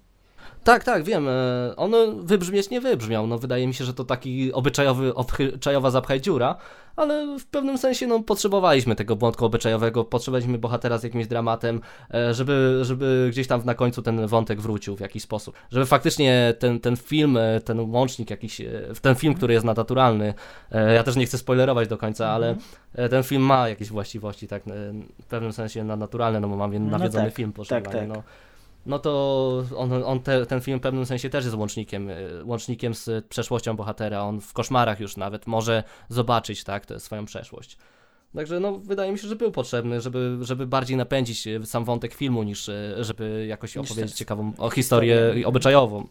Tak, tak, wiem. e, On wybrzmieć nie wybrzmiał. No, wydaje mi się, że to taki obyczajowy, obyczajowa zapchaj dziura, ale w pewnym sensie no, potrzebowaliśmy tego wątku obyczajowego, potrzebowaliśmy bohatera z jakimś dramatem, e, żeby, żeby gdzieś tam na końcu ten wątek wrócił w jakiś sposób. Żeby faktycznie ten, ten film, e, ten łącznik jakiś, ten film, który jest nadnaturalny, e, ja też nie chcę spoilerować do końca, ale e, ten film ma jakieś właściwości, tak, w pewnym sensie nadnaturalne, no bo mam No nawiedzony tak, film, proszę tak, tak. no. No to on, on te, ten film w pewnym sensie też jest łącznikiem, y, łącznikiem z przeszłością bohatera. On w koszmarach już nawet może zobaczyć, tak, tę swoją przeszłość. Także no, wydaje mi się, że był potrzebny, żeby, żeby bardziej napędzić y, sam wątek filmu, niż y, żeby jakoś opowiedzieć ciekawą o historię. obyczajową.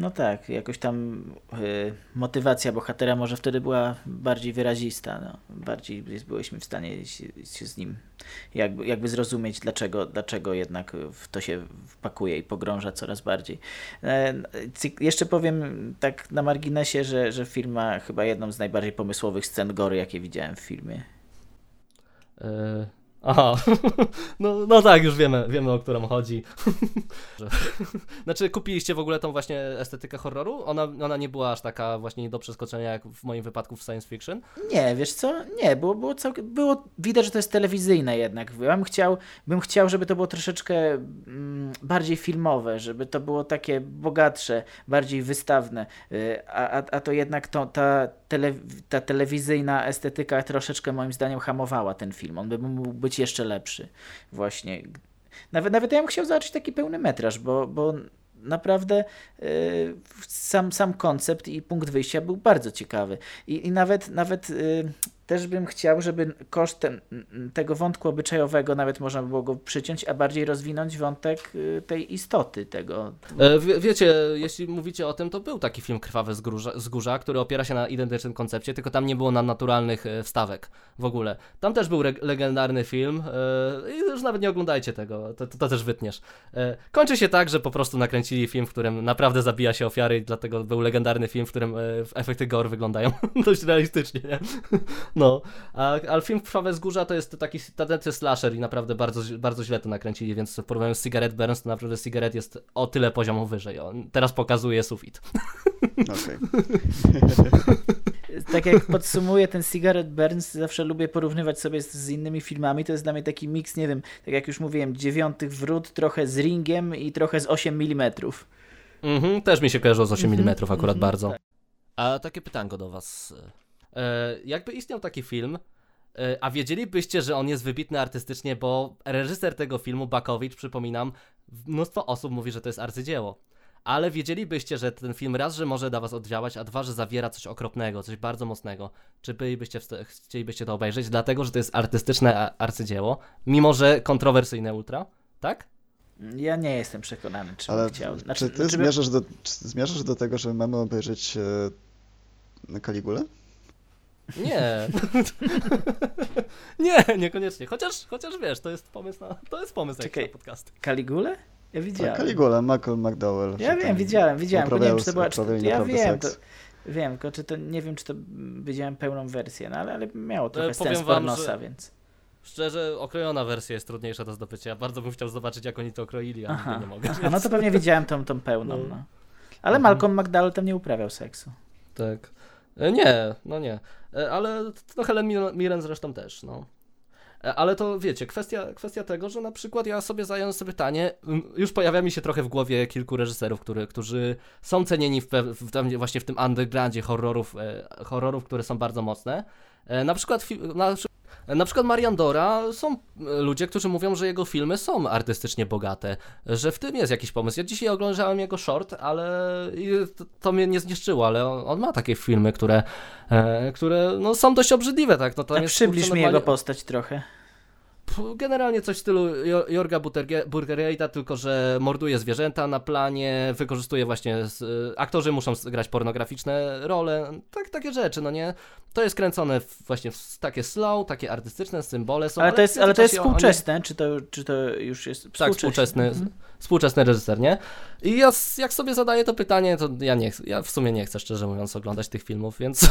No tak, jakoś tam y, motywacja bohatera może wtedy była bardziej wyrazista. No. Bardziej byłyśmy w stanie się, się z nim jakby, jakby zrozumieć, dlaczego, dlaczego jednak w to się wpakuje i pogrąża coraz bardziej. E, jeszcze powiem tak na marginesie, że, że film ma chyba jedną z najbardziej pomysłowych scen gory, jakie widziałem w filmie. E, aha, no, no tak, już wiemy, wiemy o którą chodzi. Znaczy, kupiliście w ogóle tą właśnie estetykę horroru? Ona, ona nie była aż taka właśnie nie do przeskoczenia jak w moim wypadku w science fiction? Nie, wiesz co? Nie, było, było, całkiem, było widać, że to jest telewizyjne jednak. Bym chciał, bym chciał, żeby to było troszeczkę mm, bardziej filmowe, żeby to było takie bogatsze, bardziej wystawne, y, a, a, a to jednak to, ta, tele, ta telewizyjna estetyka troszeczkę moim zdaniem hamowała ten film. On by mógł być jeszcze lepszy właśnie. Nawet, nawet ja bym chciał zobaczyć taki pełny metraż, bo, bo naprawdę y, sam, sam koncept i punkt wyjścia był bardzo ciekawy. I, i nawet, nawet y, też bym chciał, żeby kosztem mm, tego wątku obyczajowego nawet można było go przyciąć, a bardziej rozwinąć wątek y, tej istoty tego. E, wie, wiecie, jeśli mówicie o tym, to był taki film Krwawe Zgórza, który opiera się na identycznym koncepcie, tylko tam nie było nam naturalnych e, wstawek w ogóle. Tam też był legendarny film e, i już nawet nie oglądajcie tego, to, to, to też wytniesz. Kończy się tak, że po prostu nakręcili film, w którym naprawdę zabija się ofiary i dlatego był legendarny film, w którym efekty gore wyglądają dość realistycznie, nie? No, a, ale film Krwawe Zgórza to jest taki tandetny slasher i naprawdę bardzo, źle- bardzo źle to nakręcili, więc w porównaniu z Cigarette Burns to naprawdę Cigarette jest o tyle poziomu wyżej. On teraz pokazuje sufit. Okej. Tak jak podsumuję ten Cigarette Burns, zawsze lubię porównywać sobie z, z innymi filmami. To jest dla mnie taki miks, nie wiem, tak jak już mówiłem, dziewiątych wrót, trochę z ringiem i trochę z 8 mm. Mhm, też mi się kojarzyło z 8 Mhm, mm akurat mhm, bardzo. tak. A takie pytanko do was. E, jakby istniał taki film, e, a wiedzielibyście, że on jest wybitny artystycznie, bo reżyser tego filmu, Bakowicz, przypominam, mnóstwo osób mówi, że to jest arcydzieło. Ale wiedzielibyście, że ten film raz, że może na was oddziałać, a dwa, że zawiera coś okropnego, coś bardzo mocnego. Czy bylibyście, chcielibyście to obejrzeć? Dlatego, że to jest artystyczne arcydzieło, mimo że kontrowersyjne ultra, tak? Ja nie jestem przekonany, czy bym Ale chciał. czy Znaczy, ty znaczy, zmierzasz do, czy zmierzasz do tego, że mamy obejrzeć e, Kaligulę? Nie. nie, niekoniecznie. Chociaż, chociaż wiesz, to jest pomysł na, to jest pomysł Czekaj. na podcast. Caligulę? Ja widziałem. Kaligula, Malcolm McDowell. Ja wiem, widziałem, widziałem. Tylko nie wiem, czy to była. Czy, ja wiem, to, wiem, tylko czy to nie wiem, czy to widziałem pełną wersję, no ale, ale miało trochę powiem sens wam, pornosa, że- więc. Szczerze, okrojona wersja jest trudniejsza do zdobycia. Bardzo bym chciał zobaczyć, jak oni to okroili, a Aha, nigdy nie mogę. aha, no to pewnie widziałem tą, tą pełną, No. no. Ale Mhm. Malcolm McDowell tam nie uprawiał seksu. Tak. E, Nie, no nie. E, Ale no Helen Mir- Mirren zresztą też, no. E, Ale to wiecie, kwestia, kwestia tego, że na przykład ja sobie zająłem sobie pytanie, już pojawia mi się trochę w głowie kilku reżyserów, który, którzy są cenieni w, w, tam właśnie w tym undergroundzie horrorów, horrorów, które są bardzo mocne. Na przykład, na, przy- na przykład Marian Dora są e, ludzie, którzy mówią, że jego filmy są artystycznie bogate, że w tym jest jakiś pomysł. Ja dzisiaj oglądałem jego short, ale to, mnie nie zniszczyło, ale on, ma takie filmy, które, e, które no, są dość obrzydliwe, tak? No, tam jest, przybliż mi jego postać trochę. Generalnie coś w stylu Jo- Jorga Burgerita, tylko że morduje zwierzęta na planie, wykorzystuje właśnie. Aktorzy muszą grać pornograficzne role, tak, takie rzeczy, no nie? To jest kręcone właśnie w takie slow, takie artystyczne symbole są. Ale to jest, ale to jest w międzyczasie oni- współczesne, czy to, czy to już jest Tak, współczesne? współczesny, Mhm. Współczesny reżyser, nie? I ja, jak sobie zadaję to pytanie, to ja nie ja w sumie nie chcę, szczerze mówiąc, oglądać tych filmów, więc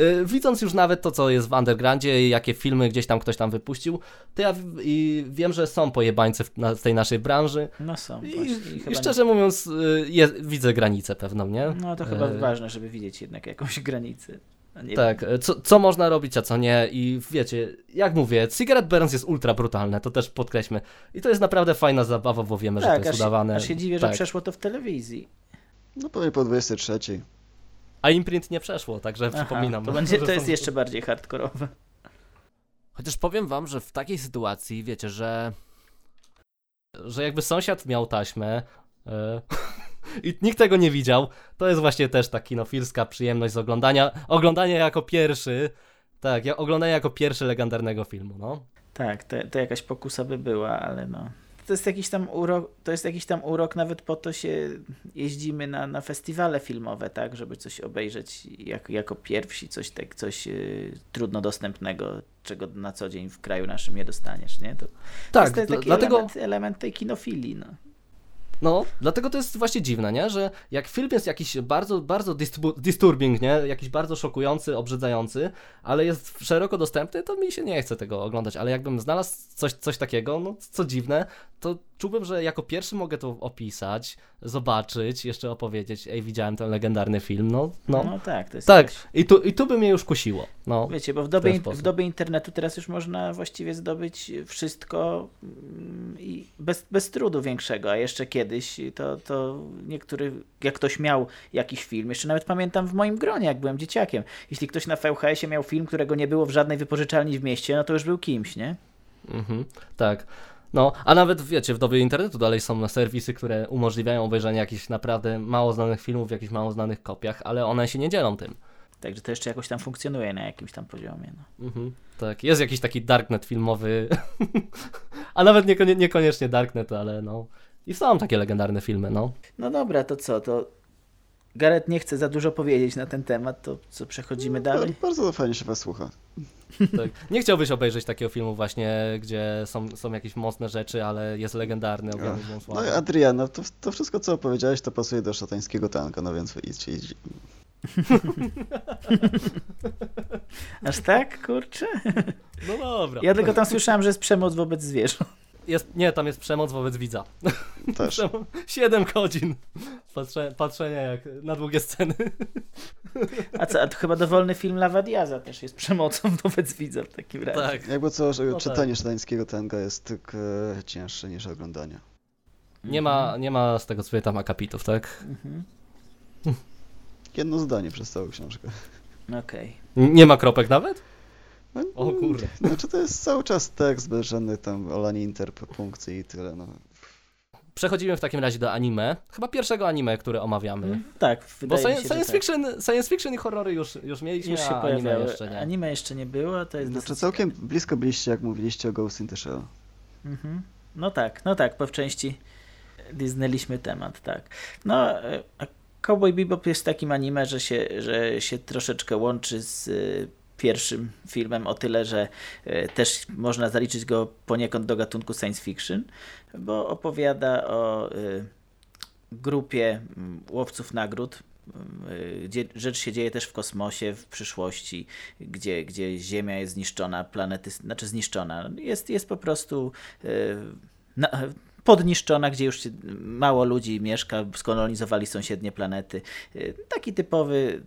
y, widząc już nawet to, co jest w undergroundzie i jakie filmy gdzieś tam ktoś tam wypuścił, to ja i wiem, że są pojebańcy w, na, w tej naszej branży No są. i, właśnie, i, chyba szczerze mówiąc y, je, widzę granicę pewną, nie? nie- No to chyba E, ważne, żeby widzieć jednak jakąś granicę. Nie- Tak, e, co, co można robić, a co nie i wiecie, jak mówię, Cigarette Burns jest ultra brutalne, to też podkreślmy i to jest naprawdę fajna zabawa, bo wiemy, że tak, to jest aż, udawane. aż się dziwię, że tak. przeszło to w telewizji. No pewnie po 23. A imprint nie przeszło, także Aha, przypominam. To, będzie, że to jest są- jeszcze bardziej hardkorowe. Chociaż powiem wam, że w takiej sytuacji, wiecie, że że jakby sąsiad miał taśmę e, i nikt tego nie widział, to jest właśnie też ta kinofilska przyjemność z oglądania, oglądania jako pierwszy, tak, oglądania jako pierwszy legendarnego filmu, no. Tak, to, to jakaś pokusa by była, ale no. To jest jakiś tam urok, to jest jakiś tam urok, nawet po to się jeździmy na, na festiwale filmowe, tak, żeby coś obejrzeć jak, jako pierwsi, coś tak, coś y, trudno dostępnego, czego na co dzień w kraju naszym nie dostaniesz, nie? To, to Tak, jest te- dla- taki dlatego... element, element tej kinofilii, no. No, dlatego to jest właśnie dziwne, nie? Że jak film jest jakiś bardzo, bardzo disturbing, nie? Jakiś bardzo szokujący, obrzydzający, ale jest szeroko dostępny, to mi się nie chce tego oglądać. Ale jakbym znalazł coś, coś takiego, no co dziwne, to czułbym, że jako pierwszy mogę to opisać, zobaczyć, jeszcze opowiedzieć, ej, widziałem ten legendarny film, no, No, no. tak, to jest Tak, jakaś- i tu, i tu by mnie już kusiło, no. Wiecie, bo w dobie, w sposób. dobie internetu teraz już można właściwie zdobyć wszystko mm, i bez, bez trudu większego, a jeszcze kiedyś to, to niektóry, jak ktoś miał jakiś film, jeszcze nawet pamiętam w moim gronie, jak byłem dzieciakiem, jeśli ktoś na VHS-ie miał film, którego nie było w żadnej wypożyczalni w mieście, no to już był kimś, nie? Mhm, tak. No, a nawet wiecie, w dobie internetu dalej są serwisy, które umożliwiają obejrzenie jakichś naprawdę mało znanych filmów w jakichś mało znanych kopiach, ale one się nie dzielą tym. Także to jeszcze jakoś tam funkcjonuje na jakimś tam poziomie. No. Mhm, tak, jest jakiś taki darknet filmowy, a nawet niekonie, niekoniecznie darknet, ale no. I są takie legendarne filmy, no. no dobra, to co, to Gareth nie chce za dużo powiedzieć na ten temat, to co, przechodzimy dalej? Bardzo fajnie się was słucha. Tak. Nie chciałbyś obejrzeć takiego filmu właśnie, gdzie są, są jakieś mocne rzeczy, ale jest legendarny, oglądać złą No sławę. Adriana, to, to wszystko co opowiedziałeś to pasuje do szatańskiego tanka, no więc idźcie, idźcie. Aż tak, kurczę? No dobra. Ja tylko tam słyszałem, że jest przemoc wobec zwierząt. Jest, nie, tam jest przemoc wobec widza. Też. Przemo- Siedem godzin patrzę, patrzenia jak na długie sceny. A co, a to chyba dowolny film Lava Diaza też jest przemocą wobec widza w takim razie. Tak. Jakby co, że No czytanie szatańskiego tanka jest tylko cięższe niż oglądanie. Nie ma, nie ma z tego co pamiętam akapitów, tak? Mhm. Jedno zdanie przez całą książkę. Okej. N- Nie ma kropek nawet? No, O kurde. Znaczy to jest cały czas tekst bez żadnych tam olanie interpunkcji i tyle, no. Przechodzimy w takim razie do anime. Chyba pierwszego anime, które omawiamy. Mm, Tak, Bo wydaje mi się, science, że science, tak. fiction, science fiction i horrory już, już mieliśmy, Już się a anime jeszcze nie. Anime jeszcze nie było, to jest Znaczy dosyć całkiem blisko byliście, jak mówiliście o Ghost in the Shell. Mhm. No tak, no tak, po w części liznęliśmy temat, tak. No, e, a Cowboy Bebop jest takim anime, że się, że się troszeczkę łączy z e, pierwszym filmem o tyle, że e, też można zaliczyć go poniekąd do gatunku science fiction, bo opowiada o e, grupie mm, łowców nagród, mm, gdzie rzecz się dzieje też w kosmosie, w przyszłości, gdzie, gdzie Ziemia jest zniszczona, planety, znaczy zniszczona, jest, jest po prostu e, na, podniszczona, gdzie już mało ludzi mieszka, skolonizowali sąsiednie planety. E, Taki typowy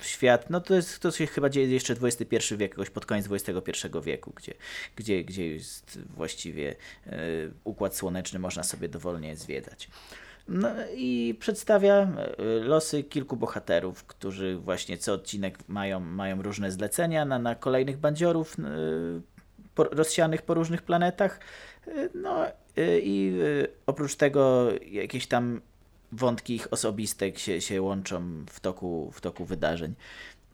e, świat, no to, jest, to się chyba dzieje jeszcze XXI wiek, jakoś pod koniec XXI wieku, gdzie, gdzie, gdzie jest właściwie e, układ słoneczny, można sobie dowolnie zwiedzać. No i przedstawia losy kilku bohaterów, którzy właśnie co odcinek mają, mają różne zlecenia na, na kolejnych bandziorów rozsianych po różnych planetach. No i e, oprócz tego jakieś tam wątki ich osobiste się, się łączą w toku, w toku wydarzeń.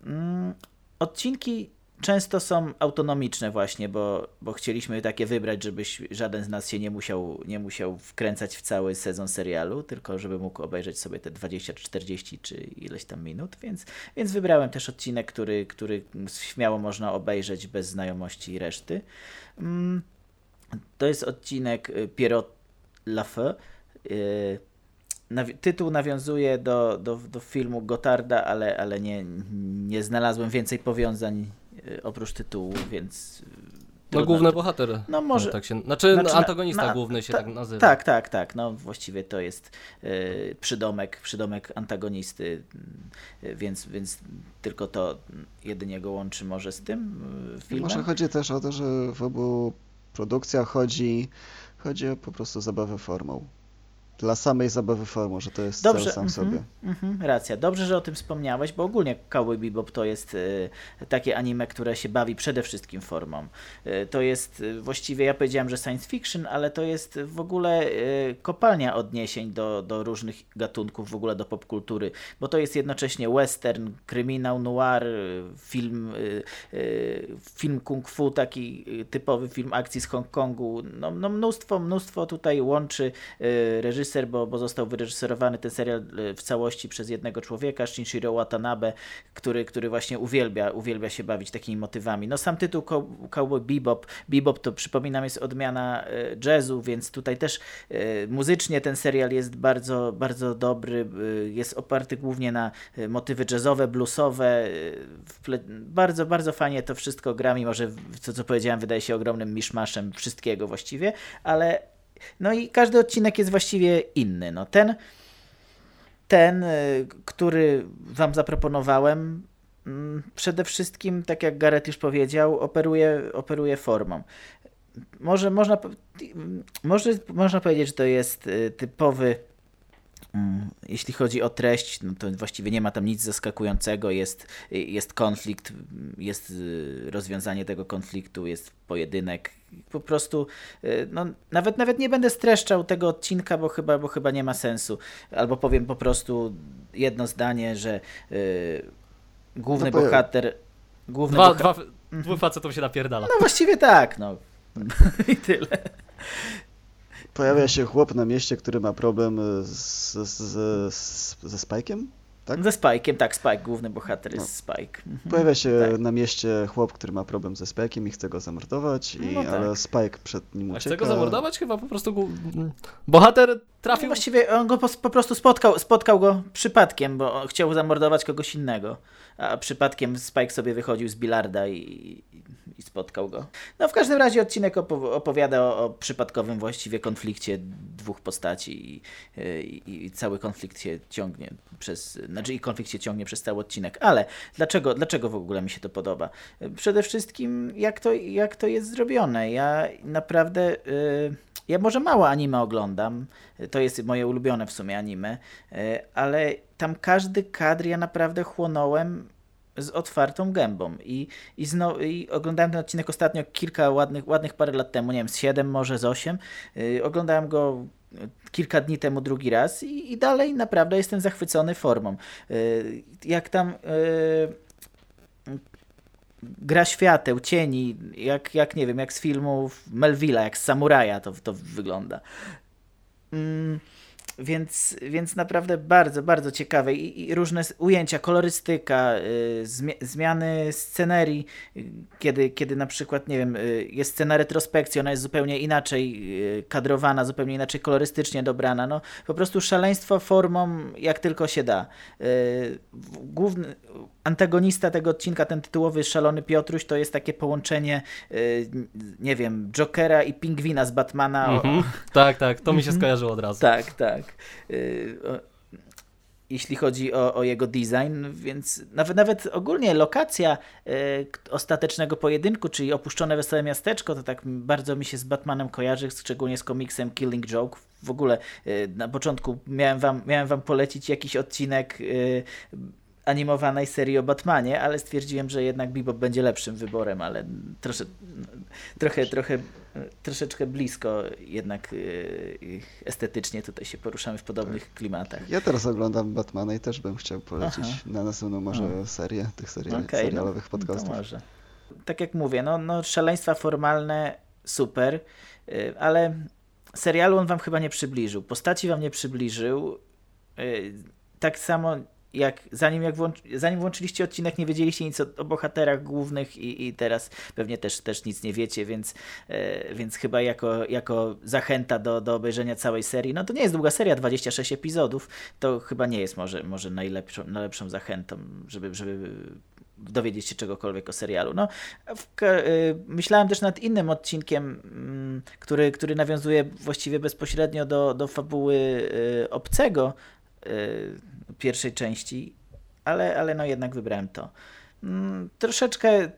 Mm, Odcinki często są autonomiczne właśnie, bo, bo chcieliśmy takie wybrać, żeby żaden z nas się nie musiał, nie musiał wkręcać w cały sezon serialu, tylko żeby mógł obejrzeć sobie te 20, 40 czy ileś tam minut, więc, więc wybrałem też odcinek, który, który śmiało można obejrzeć bez znajomości reszty. Mm, To jest odcinek y, Pierrot Lafeu. Y, nawi- Tytuł nawiązuje do, do, do filmu Gotarda, ale, ale nie, nie znalazłem więcej powiązań y, oprócz tytułu, więc. No główny bohater. No może. Tak się, znaczy, Znaczy, no, na- antagonista na- główny się ta- tak nazywa. Tak, tak, tak. No właściwie to jest y, przydomek, przydomek antagonisty, y, więc, więc tylko to jedynie go łączy może z tym y, filmem. Może chodzi też o to, że w obu produkcjach chodzi, chodzi o po prostu zabawę formą. Dla samej zabawy formą, że to jest Dobrze, cel sam mhm, sobie. mhm, racja. Dobrze, że o tym wspomniałeś, bo ogólnie Cowboy Bebop to jest y, takie anime, które się bawi przede wszystkim formą. Y, to jest y, właściwie, ja powiedziałem, że science fiction, ale to jest w ogóle y, kopalnia odniesień do, do różnych gatunków, w ogóle do popkultury, bo to jest jednocześnie western, kryminał, noir, y, film, y, film kung fu, taki typowy film akcji z Hongkongu. No, no mnóstwo, mnóstwo tutaj łączy y, reżyser, bo, bo został wyreżyserowany ten serial y, w całości przez jednego człowieka, Shinshiro Watanabe, który, który właśnie uwielbia, uwielbia się bawić takimi motywami. No sam tytuł Cow- Cowboy Bebop, Bebop to przypominam jest odmiana y, jazzu, więc tutaj też y, muzycznie ten serial jest bardzo, bardzo dobry, jest oparty głównie na motywy jazzowe, bluesowe, bardzo, bardzo fajnie to wszystko gra, mimo że to co powiedziałem wydaje się ogromnym miszmaszem wszystkiego właściwie, ale no i każdy odcinek jest właściwie inny. No ten, ten, y, który wam zaproponowałem, mm, przede wszystkim, tak jak Gareth już powiedział, operuje, operuje formą. Może można, po- może można powiedzieć, że to jest y, typowy Jeśli chodzi o treść, no to właściwie nie ma tam nic zaskakującego. Jest, jest konflikt, jest y, rozwiązanie tego konfliktu, jest pojedynek. Po prostu, y, no, nawet, nawet nie będę streszczał tego odcinka, bo chyba, bo chyba nie ma sensu. Albo powiem po prostu jedno zdanie, że y, główny No bohater. Główny Dwa, boha- dwa, dwóch facetów się napierdala. No właściwie tak, no. I tyle. Pojawia się chłop na mieście, który ma problem e, z, z, z, ze Spike'iem? Tak? Ze Spike'iem, tak, Spike, główny bohater jest No. Spike. Mhm. Pojawia się Tak. na mieście chłop, który ma problem ze Spike'iem i chce go zamordować, i, No tak. ale Spike przed nim A ucieka. chce go zamordować? Chyba po prostu go... bohater No trafił... właściwie on go po, po prostu spotkał, spotkał go przypadkiem, bo chciał zamordować kogoś innego. A przypadkiem Spike sobie wychodził z bilarda i, i, spotkał go. No w każdym razie odcinek opo- opowiada o, o przypadkowym właściwie konflikcie dwóch postaci i, i, i cały konflikt się ciągnie przez, znaczy i konflikt się ciągnie przez cały odcinek. Ale dlaczego, dlaczego w ogóle mi się to podoba? Przede wszystkim jak to, jak to jest zrobione. Ja naprawdę... y, ja może mało anime oglądam, to jest moje ulubione w sumie anime, e, ale tam każdy kadr ja naprawdę chłonąłem z otwartą gębą i, i, i oglądałem ten odcinek ostatnio kilka ładnych, ładnych parę lat temu, nie wiem, z 7 może z 8. Yy, Oglądałem go kilka dni temu drugi raz i, i dalej naprawdę jestem zachwycony formą. Yy, Jak tam yy, gra świateł, cieni, jak, jak nie wiem, jak z filmów Melvilla, jak z Samuraja to, to wygląda. Mm, więc, więc naprawdę bardzo, bardzo ciekawe i, i różne ujęcia, kolorystyka, y, zmia- zmiany scenerii, y, kiedy, kiedy na przykład, nie wiem, y, jest scena retrospekcji, ona jest zupełnie inaczej y, kadrowana, zupełnie inaczej kolorystycznie dobrana, no po prostu szaleństwo formą jak tylko się da. Y, Główny antagonista tego odcinka, ten tytułowy Szalony Piotruś, to jest takie połączenie, nie wiem, Jokera i Pingwina z Batmana. O- Mhm. Tak, tak, to mi się Mhm. skojarzyło od razu. tak, tak. Y, o- Jeśli chodzi o, o jego design, więc nawet, nawet ogólnie lokacja y, ostatecznego pojedynku, czyli opuszczone wesołe miasteczko, to tak bardzo mi się z Batmanem kojarzy, szczególnie z komiksem Killing Joke. W ogóle y, na początku miałem wam, miałem wam polecić jakiś odcinek y, animowanej serii o Batmanie, ale stwierdziłem, że jednak Bebop będzie lepszym wyborem, ale trosze, trochę, trochę, troszeczkę blisko jednak yy, estetycznie tutaj się poruszamy w podobnych klimatach. Ja teraz oglądam Batmana i też bym chciał polecić Aha. na następną może Hmm. serię tych seriali, Okej, serialowych no, podcastów. Może. Tak jak mówię, no, no szaleństwa formalne super, yy, ale serialu on wam chyba nie przybliżył. Postaci wam nie przybliżył. Yy, Tak samo jak zanim, jak włącz, zanim włączyliście odcinek, nie wiedzieliście nic o, o bohaterach głównych i, i teraz pewnie też, też nic nie wiecie, więc, e, więc chyba jako, jako zachęta do, do obejrzenia całej serii, no to nie jest długa seria, 26 epizodów, to chyba nie jest może, może najlepszą, najlepszą zachętą, żeby, żeby dowiedzieć się czegokolwiek o serialu. No, y, myślałem też nad innym odcinkiem, mm, który, który nawiązuje właściwie bezpośrednio do, do fabuły y, Obcego pierwszej części, ale, ale no jednak wybrałem to. Mm, Troszeczkę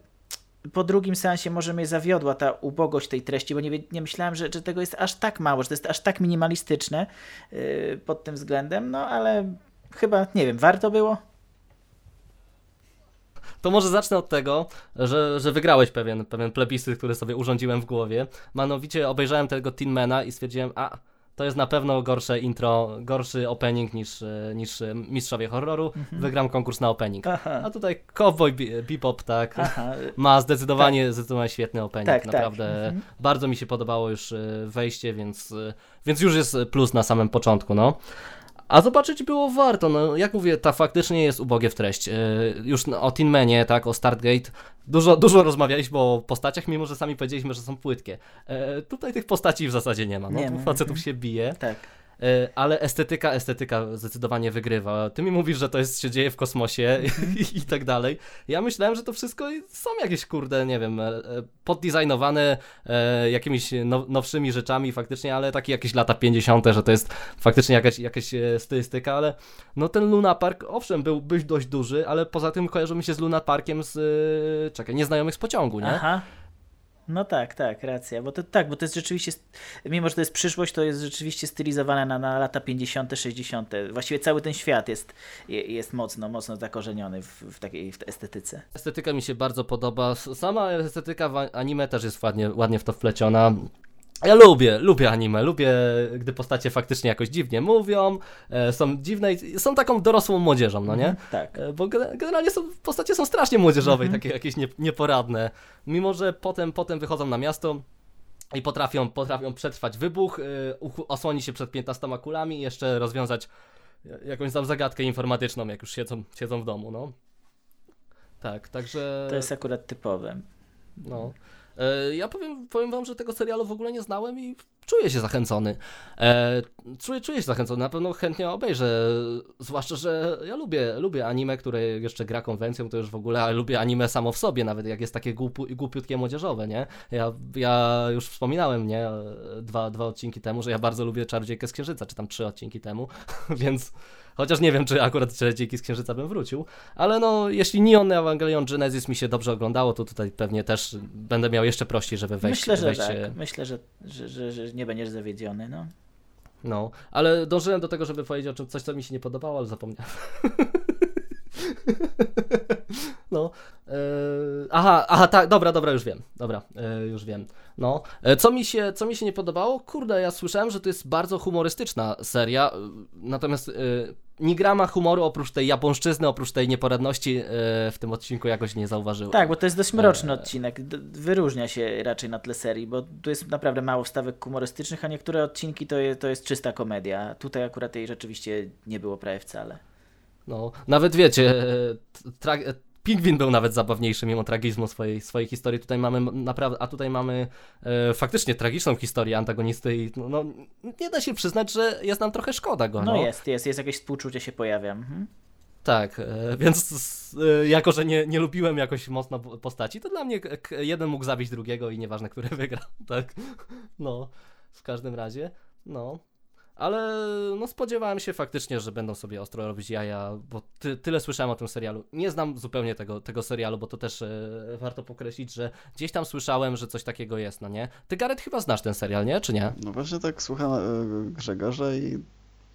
po drugim seansie może mnie zawiodła ta ubogość tej treści, bo nie, nie myślałem, że, że tego jest aż tak mało, że to jest aż tak minimalistyczne yy, pod tym względem, no ale chyba, nie wiem, warto było? To może zacznę od tego, że, że wygrałeś pewien, pewien plebiscyt, który sobie urządziłem w głowie. Mianowicie obejrzałem tego Tinmana i stwierdziłem, a to jest na pewno gorsze intro, gorszy opening niż, e, niż e, Mistrzowie Horroru. Mhm. Wygram konkurs na opening. Aha. A tutaj Cowboy Bebop, tak, Aha. ma zdecydowanie, tak. zdecydowanie świetny opening. Tak, tak. Naprawdę tak. Mhm. bardzo mi się podobało już e, wejście, więc, więc już jest plus na samym początku, no. A zobaczyć było warto, no jak mówię, ta faktycznie jest ubogie w treść. Yy, już o Tinmanie, tak, o Startgate, dużo, dużo rozmawialiśmy o postaciach, mimo że sami powiedzieliśmy, że są płytkie. Yy, tutaj tych postaci w zasadzie nie ma, no, nie, facetów się bije. Tak. E, ale estetyka, estetyka zdecydowanie wygrywa. Ty mi mówisz, że to jest, się dzieje w kosmosie -hmm. i, tak dalej. Ja myślałem, że to wszystko są jakieś, kurde, nie wiem, e, e, poddesignowane e, jakimiś now, nowszymi rzeczami faktycznie, ale takie jakieś lata 50., że to jest faktycznie jakaś, jakaś stylistyka, ale no ten Luna Park, owszem, był, był dość duży, ale poza tym kojarzy mi się z Luna Parkiem z, czekaj, Nieznajomych z pociągu, nie? Aha. No tak, tak, racja, bo to tak, bo to jest rzeczywiście, mimo że to jest przyszłość, to jest rzeczywiście stylizowane na, na lata 50., 60. Właściwie cały ten świat jest, jest mocno, mocno zakorzeniony w, w takiej w estetyce. Estetyka mi się bardzo podoba. Sama estetyka anime też jest ładnie, ładnie w to wpleciona. Ja lubię, lubię anime, lubię, gdy postacie faktycznie jakoś dziwnie mówią, e, są dziwne i są taką dorosłą młodzieżą, no nie? Mm, tak. E, bo generalnie są, postacie są strasznie młodzieżowe mm -hmm. takie jakieś nie, nieporadne. Mimo, że potem, potem wychodzą na miasto i potrafią, potrafią przetrwać wybuch, e, osłonić się przed 15 kulami i jeszcze rozwiązać jakąś tam zagadkę informatyczną, jak już siedzą, siedzą w domu, no. Tak, także... To jest akurat typowe. No. E, ja powiem, powiem wam, że tego serialu w ogóle nie znałem i czuję się zachęcony. E, czuję, czuję się zachęcony, na pewno chętnie obejrzę. Zwłaszcza, że ja lubię, lubię anime, które jeszcze gra konwencją, to już w ogóle, ale lubię anime samo w sobie, nawet jak jest takie głupu, głupiutkie młodzieżowe, nie? Ja, ja już wspominałem, nie? Dwa, dwa odcinki temu, że ja bardzo lubię Czardziejkę z Księżyca, czy tam trzy odcinki temu, więc Chociaż nie wiem, czy akurat Czardziejki z Księżyca bym wrócił. Ale no, jeśli Neon Evangelion Genesis mi się dobrze oglądało, to tutaj pewnie też będę miał jeszcze prościej, żeby wejść. Myślę, że wejść... tak. Myślę, że, że, że, że nie będziesz zawiedziony, no. No, ale dążyłem do tego, żeby powiedzieć o czym coś, co mi się nie podobało, ale zapomniałem. No. Yy, aha, aha, tak, dobra, dobra, już wiem. Dobra, yy, już wiem. No. Yy, co, mi się, co mi się nie podobało? Kurde, ja słyszałem, że to jest bardzo humorystyczna seria, natomiast ni grama humoru oprócz tej japońszczyzny, oprócz tej nieporadności w tym odcinku jakoś nie zauważyłem. Tak, bo to jest dość mroczny odcinek. Wyróżnia się raczej na tle serii, bo tu jest naprawdę mało wstawek humorystycznych, a niektóre odcinki to jest, to jest czysta komedia. Tutaj akurat tej rzeczywiście nie było prawie wcale. No, nawet wiecie, tra- Pingwin był nawet zabawniejszy mimo tragizmu swojej, swojej historii. Tutaj mamy naprawdę, a tutaj mamy e, faktycznie tragiczną historię antagonisty i no, no, nie da się przyznać, że jest nam trochę szkoda go. No, no jest, jest, jest jakieś współczucie się pojawia. Mhm. Tak, e, więc e, jako, że nie, nie lubiłem jakoś mocno postaci, to dla mnie jeden mógł zabić drugiego i nieważne, który wygra. Tak, no, w każdym razie, no ale no spodziewałem się faktycznie, że będą sobie ostro robić jaja, bo ty, tyle słyszałem o tym serialu. Nie znam zupełnie tego, tego serialu, bo to też e, warto pokreślić, że gdzieś tam słyszałem, że coś takiego jest, no nie? Ty Gareth chyba znasz ten serial, nie? Czy nie? No właśnie tak słucham e, Grzegorza i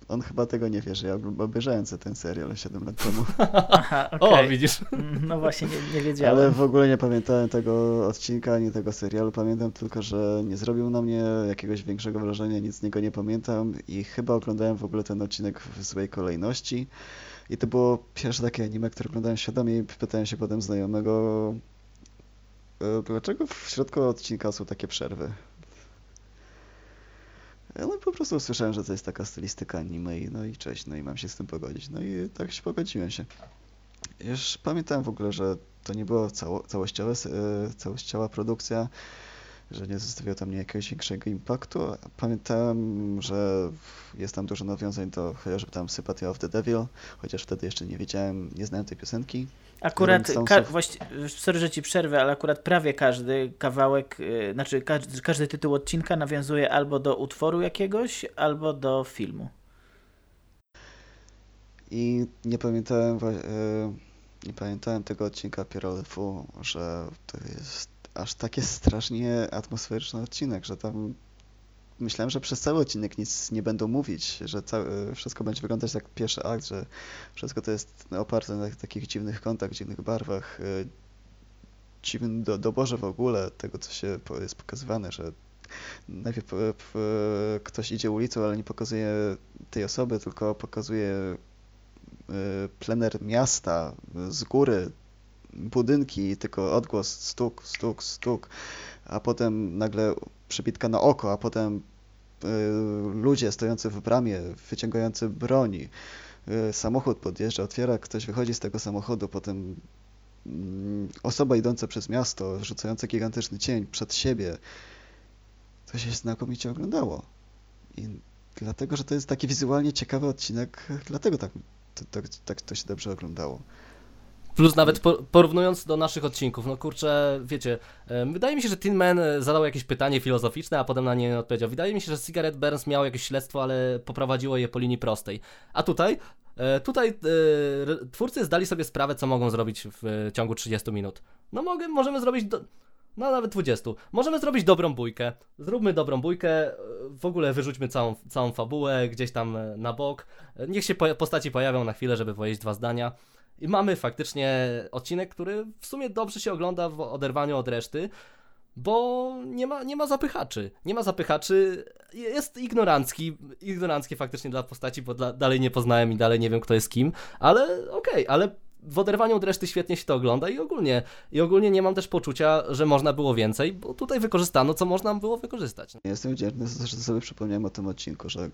on chyba tego nie wie, że ja obejrzałem ten serial 7 lat temu. Aha, okay. O, widzisz. No właśnie, nie, nie wiedziałem. Ale w ogóle nie pamiętałem tego odcinka, ani tego serialu. Pamiętam tylko, że nie zrobił na mnie jakiegoś większego wrażenia, nic z niego nie pamiętam i chyba oglądałem w ogóle ten odcinek w złej kolejności. I to było pierwsze takie anime, które oglądałem świadomie i pytałem się potem znajomego, e, dlaczego w środku odcinka są takie przerwy. No po prostu usłyszałem, że to jest taka stylistyka anime i no i cześć, no i mam się z tym pogodzić. No i tak się pogodziłem się. Już pamiętałem w ogóle, że to nie była cało, całościowa, e, całościowa produkcja, że nie zostawiło tam jakiegoś większego impaktu. Pamiętałem, że jest tam dużo nawiązań do chociażby tam Sympathy of the Devil, chociaż wtedy jeszcze nie wiedziałem, nie znałem tej piosenki. Akurat, ka- właści- sorry, że ci przerwę, ale akurat prawie każdy kawałek, yy, znaczy każdy, każdy tytuł odcinka nawiązuje albo do utworu jakiegoś, albo do filmu. I nie pamiętałem, yy, nie pamiętałem tego odcinka Pierre Fu, że to jest aż takie strasznie atmosferyczny odcinek, że tam myślałem, że przez cały odcinek nic nie będą mówić, że cały, wszystko będzie wyglądać jak pierwszy akt, że wszystko to jest oparte na takich dziwnych kątach, dziwnych barwach, y, dziwnym do, doborze w ogóle tego, co się jest pokazywane, że najpierw y, ktoś idzie ulicą, ale nie pokazuje tej osoby, tylko pokazuje plener miasta z góry, budynki, tylko odgłos stuk, stuk, stuk, a potem nagle przybitka na oko, a potem y, ludzie stojący w bramie, wyciągający broni. Y, samochód podjeżdża, otwiera, ktoś wychodzi z tego samochodu, potem y, osoba idąca przez miasto, rzucająca gigantyczny cień przed siebie. To się znakomicie oglądało. I dlatego, że to jest taki wizualnie ciekawy odcinek, dlatego tak to, tak, tak to się dobrze oglądało. Plus nawet porównując do naszych odcinków, no kurczę, wiecie, wydaje mi się, że Tin Man e, zadał jakieś pytanie filozoficzne, a potem na nie odpowiedział. Wydaje mi się, że Cigarette Burns miał jakieś śledztwo, ale poprowadziło je po linii prostej. A tutaj, e, tutaj e, twórcy zdali sobie sprawę, co mogą zrobić w ciągu 30 minut. No mogę, możemy zrobić... Do... No nawet 20. Możemy zrobić dobrą bójkę. Zróbmy dobrą bójkę. W ogóle wyrzućmy całą, całą fabułę gdzieś tam na bok. Niech się postaci pojawią na chwilę, żeby powiedzieć dwa zdania. I mamy faktycznie odcinek, który w sumie dobrze się ogląda w oderwaniu od reszty, bo nie ma, nie ma zapychaczy. Nie ma zapychaczy, jest ignorancki, ignorancki faktycznie dla postaci, bo dla, dalej nie poznałem i dalej nie wiem, kto jest kim, ale okej, okay, ale w oderwaniu od reszty świetnie się to ogląda i ogólnie, i ogólnie nie mam też poczucia, że można było więcej, bo tutaj wykorzystano, co można było wykorzystać. Jestem wdzięczny, że sobie przypomniałem o tym odcinku, że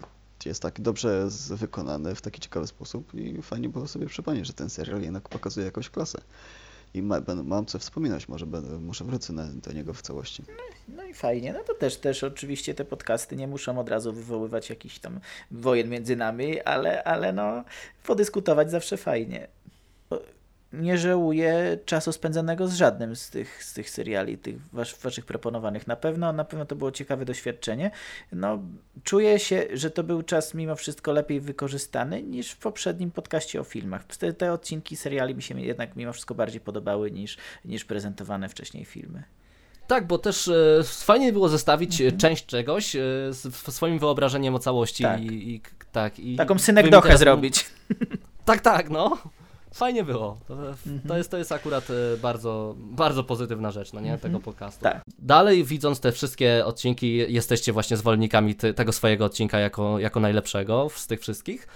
jest tak dobrze wykonany w taki ciekawy sposób i fajnie było sobie przypomnieć, że ten serial jednak pokazuje jakąś klasę. I ma, mam co wspominać, może będę, muszę wrócić do niego w całości. No, no, i fajnie, no to też, też oczywiście te podcasty nie muszą od razu wywoływać jakichś tam wojen między nami, ale, ale no podyskutować zawsze fajnie nie żałuję czasu spędzonego z żadnym z tych, z tych seriali, tych was, waszych proponowanych. Na pewno, na pewno to było ciekawe doświadczenie. No, czuję się, że to był czas mimo wszystko lepiej wykorzystany niż w poprzednim podcaście o filmach. Te, te odcinki seriali mi się jednak mimo wszystko bardziej podobały niż, niż prezentowane wcześniej filmy. Tak, bo też e, fajnie było zestawić mhm. część czegoś e, z swoim wyobrażeniem o całości. Tak. I, i tak, i Taką synekdochę zrobić. Tak, tak, no fajnie było. To, to, jest, to jest akurat e, bardzo, bardzo pozytywna rzecz, no nie, tego podcastu. Tak. Dalej widząc te wszystkie odcinki, jesteście właśnie zwolennikami te, tego swojego odcinka jako, jako najlepszego z tych wszystkich.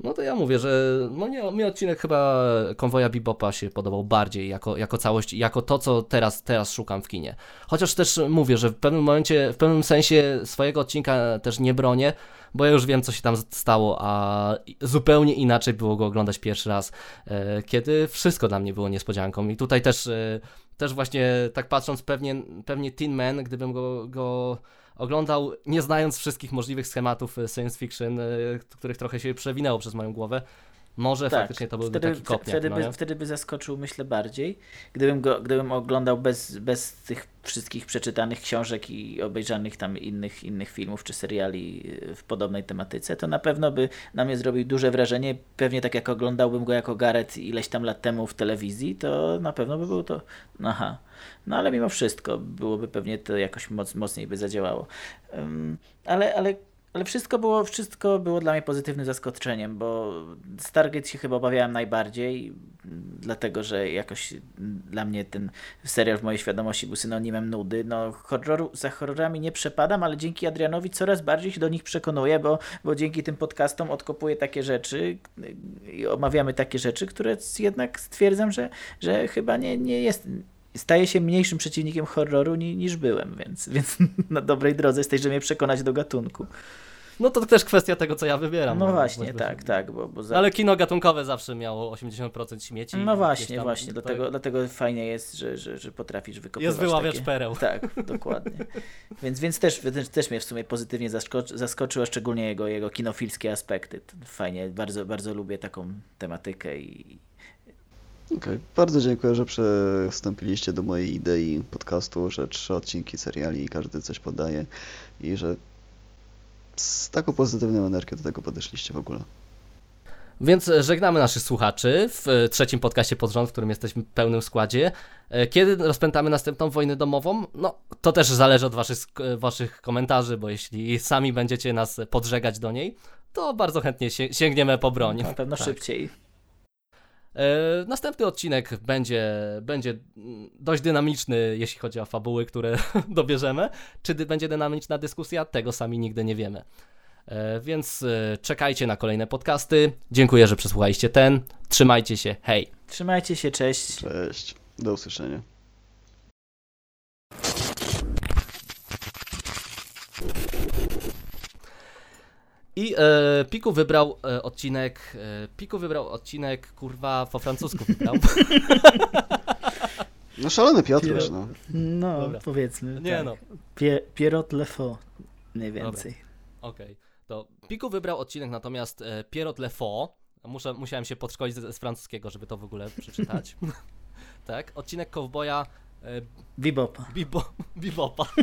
No to ja mówię, że no nie, mi odcinek chyba konwoja Bebopa się podobał bardziej jako, jako całość, jako to, co teraz, teraz szukam w kinie. Chociaż też mówię, że w pewnym momencie, w pewnym sensie swojego odcinka też nie bronię, bo ja już wiem, co się tam stało, a zupełnie inaczej było go oglądać pierwszy raz, e, kiedy wszystko dla mnie było niespodzianką. I tutaj też, e, też właśnie tak patrząc, pewnie, pewnie Tin Man, gdybym go, go oglądał, nie znając wszystkich możliwych schematów e, science fiction, których trochę się przewinęło przez moją głowę, może tak, faktycznie to byłby wtedy, taki kopniak. Wtedy, no by, wtedy by zaskoczył, myślę, bardziej. Gdybym, go, gdybym oglądał bez, bez tych wszystkich przeczytanych książek i obejrzanych tam innych, innych filmów czy seriali y, w podobnej tematyce, to na pewno by na mnie zrobił duże wrażenie. Pewnie tak jak oglądałbym go jako Gareth ileś tam lat temu w telewizji, to na pewno by było to. Aha. No ale mimo wszystko byłoby pewnie to jakoś moc, mocniej by zadziałało. Um, ale, ale ale wszystko było, wszystko było dla mnie pozytywnym zaskoczeniem, bo Stargate się chyba obawiałem najbardziej, dlatego że jakoś dla mnie ten serial w mojej świadomości był synonimem nudy. No, horroru, za horrorami nie przepadam, ale dzięki Adrianowi coraz bardziej się do nich przekonuję, bo, bo dzięki tym podcastom odkopuję takie rzeczy i omawiamy takie rzeczy, które jednak stwierdzam, że, że chyba nie, nie jest staje się mniejszym przeciwnikiem horroru niż byłem, więc, więc na dobrej drodze jesteś, żeby mnie przekonać do gatunku. No to też kwestia tego, co ja wybieram. No, no właśnie, tak, tak. Bo, bo za... Ale kino gatunkowe zawsze miało 80% śmieci. No właśnie, właśnie. To... Dlatego, dlatego fajnie jest, że, że, że potrafisz wykopywać Jest wyławiacz takie... pereł. Tak, dokładnie. więc, więc też, też, mnie w sumie pozytywnie zaskoczy, zaskoczyło, szczególnie jego, jego kinofilskie aspekty. Fajnie, bardzo, bardzo lubię taką tematykę i, okay. bardzo dziękuję, że przystąpiliście do mojej idei podcastu, że trzy odcinki seriali i każdy coś podaje i że z taką pozytywną energią do tego podeszliście w ogóle. Więc żegnamy naszych słuchaczy w trzecim podcaście pod rząd, w którym jesteśmy w pełnym składzie. Kiedy rozpętamy następną wojnę domową? No, to też zależy od waszych, waszych komentarzy, bo jeśli sami będziecie nas podżegać do niej, to bardzo chętnie sięgniemy po broń. Na pewno Tak. szybciej. E, Następny odcinek będzie, będzie dość dynamiczny, jeśli chodzi o fabuły, które dobierzemy. Czy będzie dynamiczna dyskusja? Tego sami nigdy nie wiemy. E, Więc e, czekajcie na kolejne podcasty. Dziękuję, że przesłuchaliście ten. Trzymajcie się. Hej. Trzymajcie się, cześć. Cześć, do usłyszenia. I e, Piku wybrał e, odcinek. E, Piku wybrał odcinek, kurwa, po francusku wybrał. No szalony Piotruś, no. No, Dobra. powiedzmy. Nie tak. no. Pie, Pierrot Le Faux, mniej więcej. Okej, to Piku wybrał odcinek natomiast e, Pierrot Le Faux. Muszę, musiałem się podszkolić z, z francuskiego, żeby to w ogóle przeczytać. tak, odcinek Cowboya e, Bebopa. Bibo, Bibopa.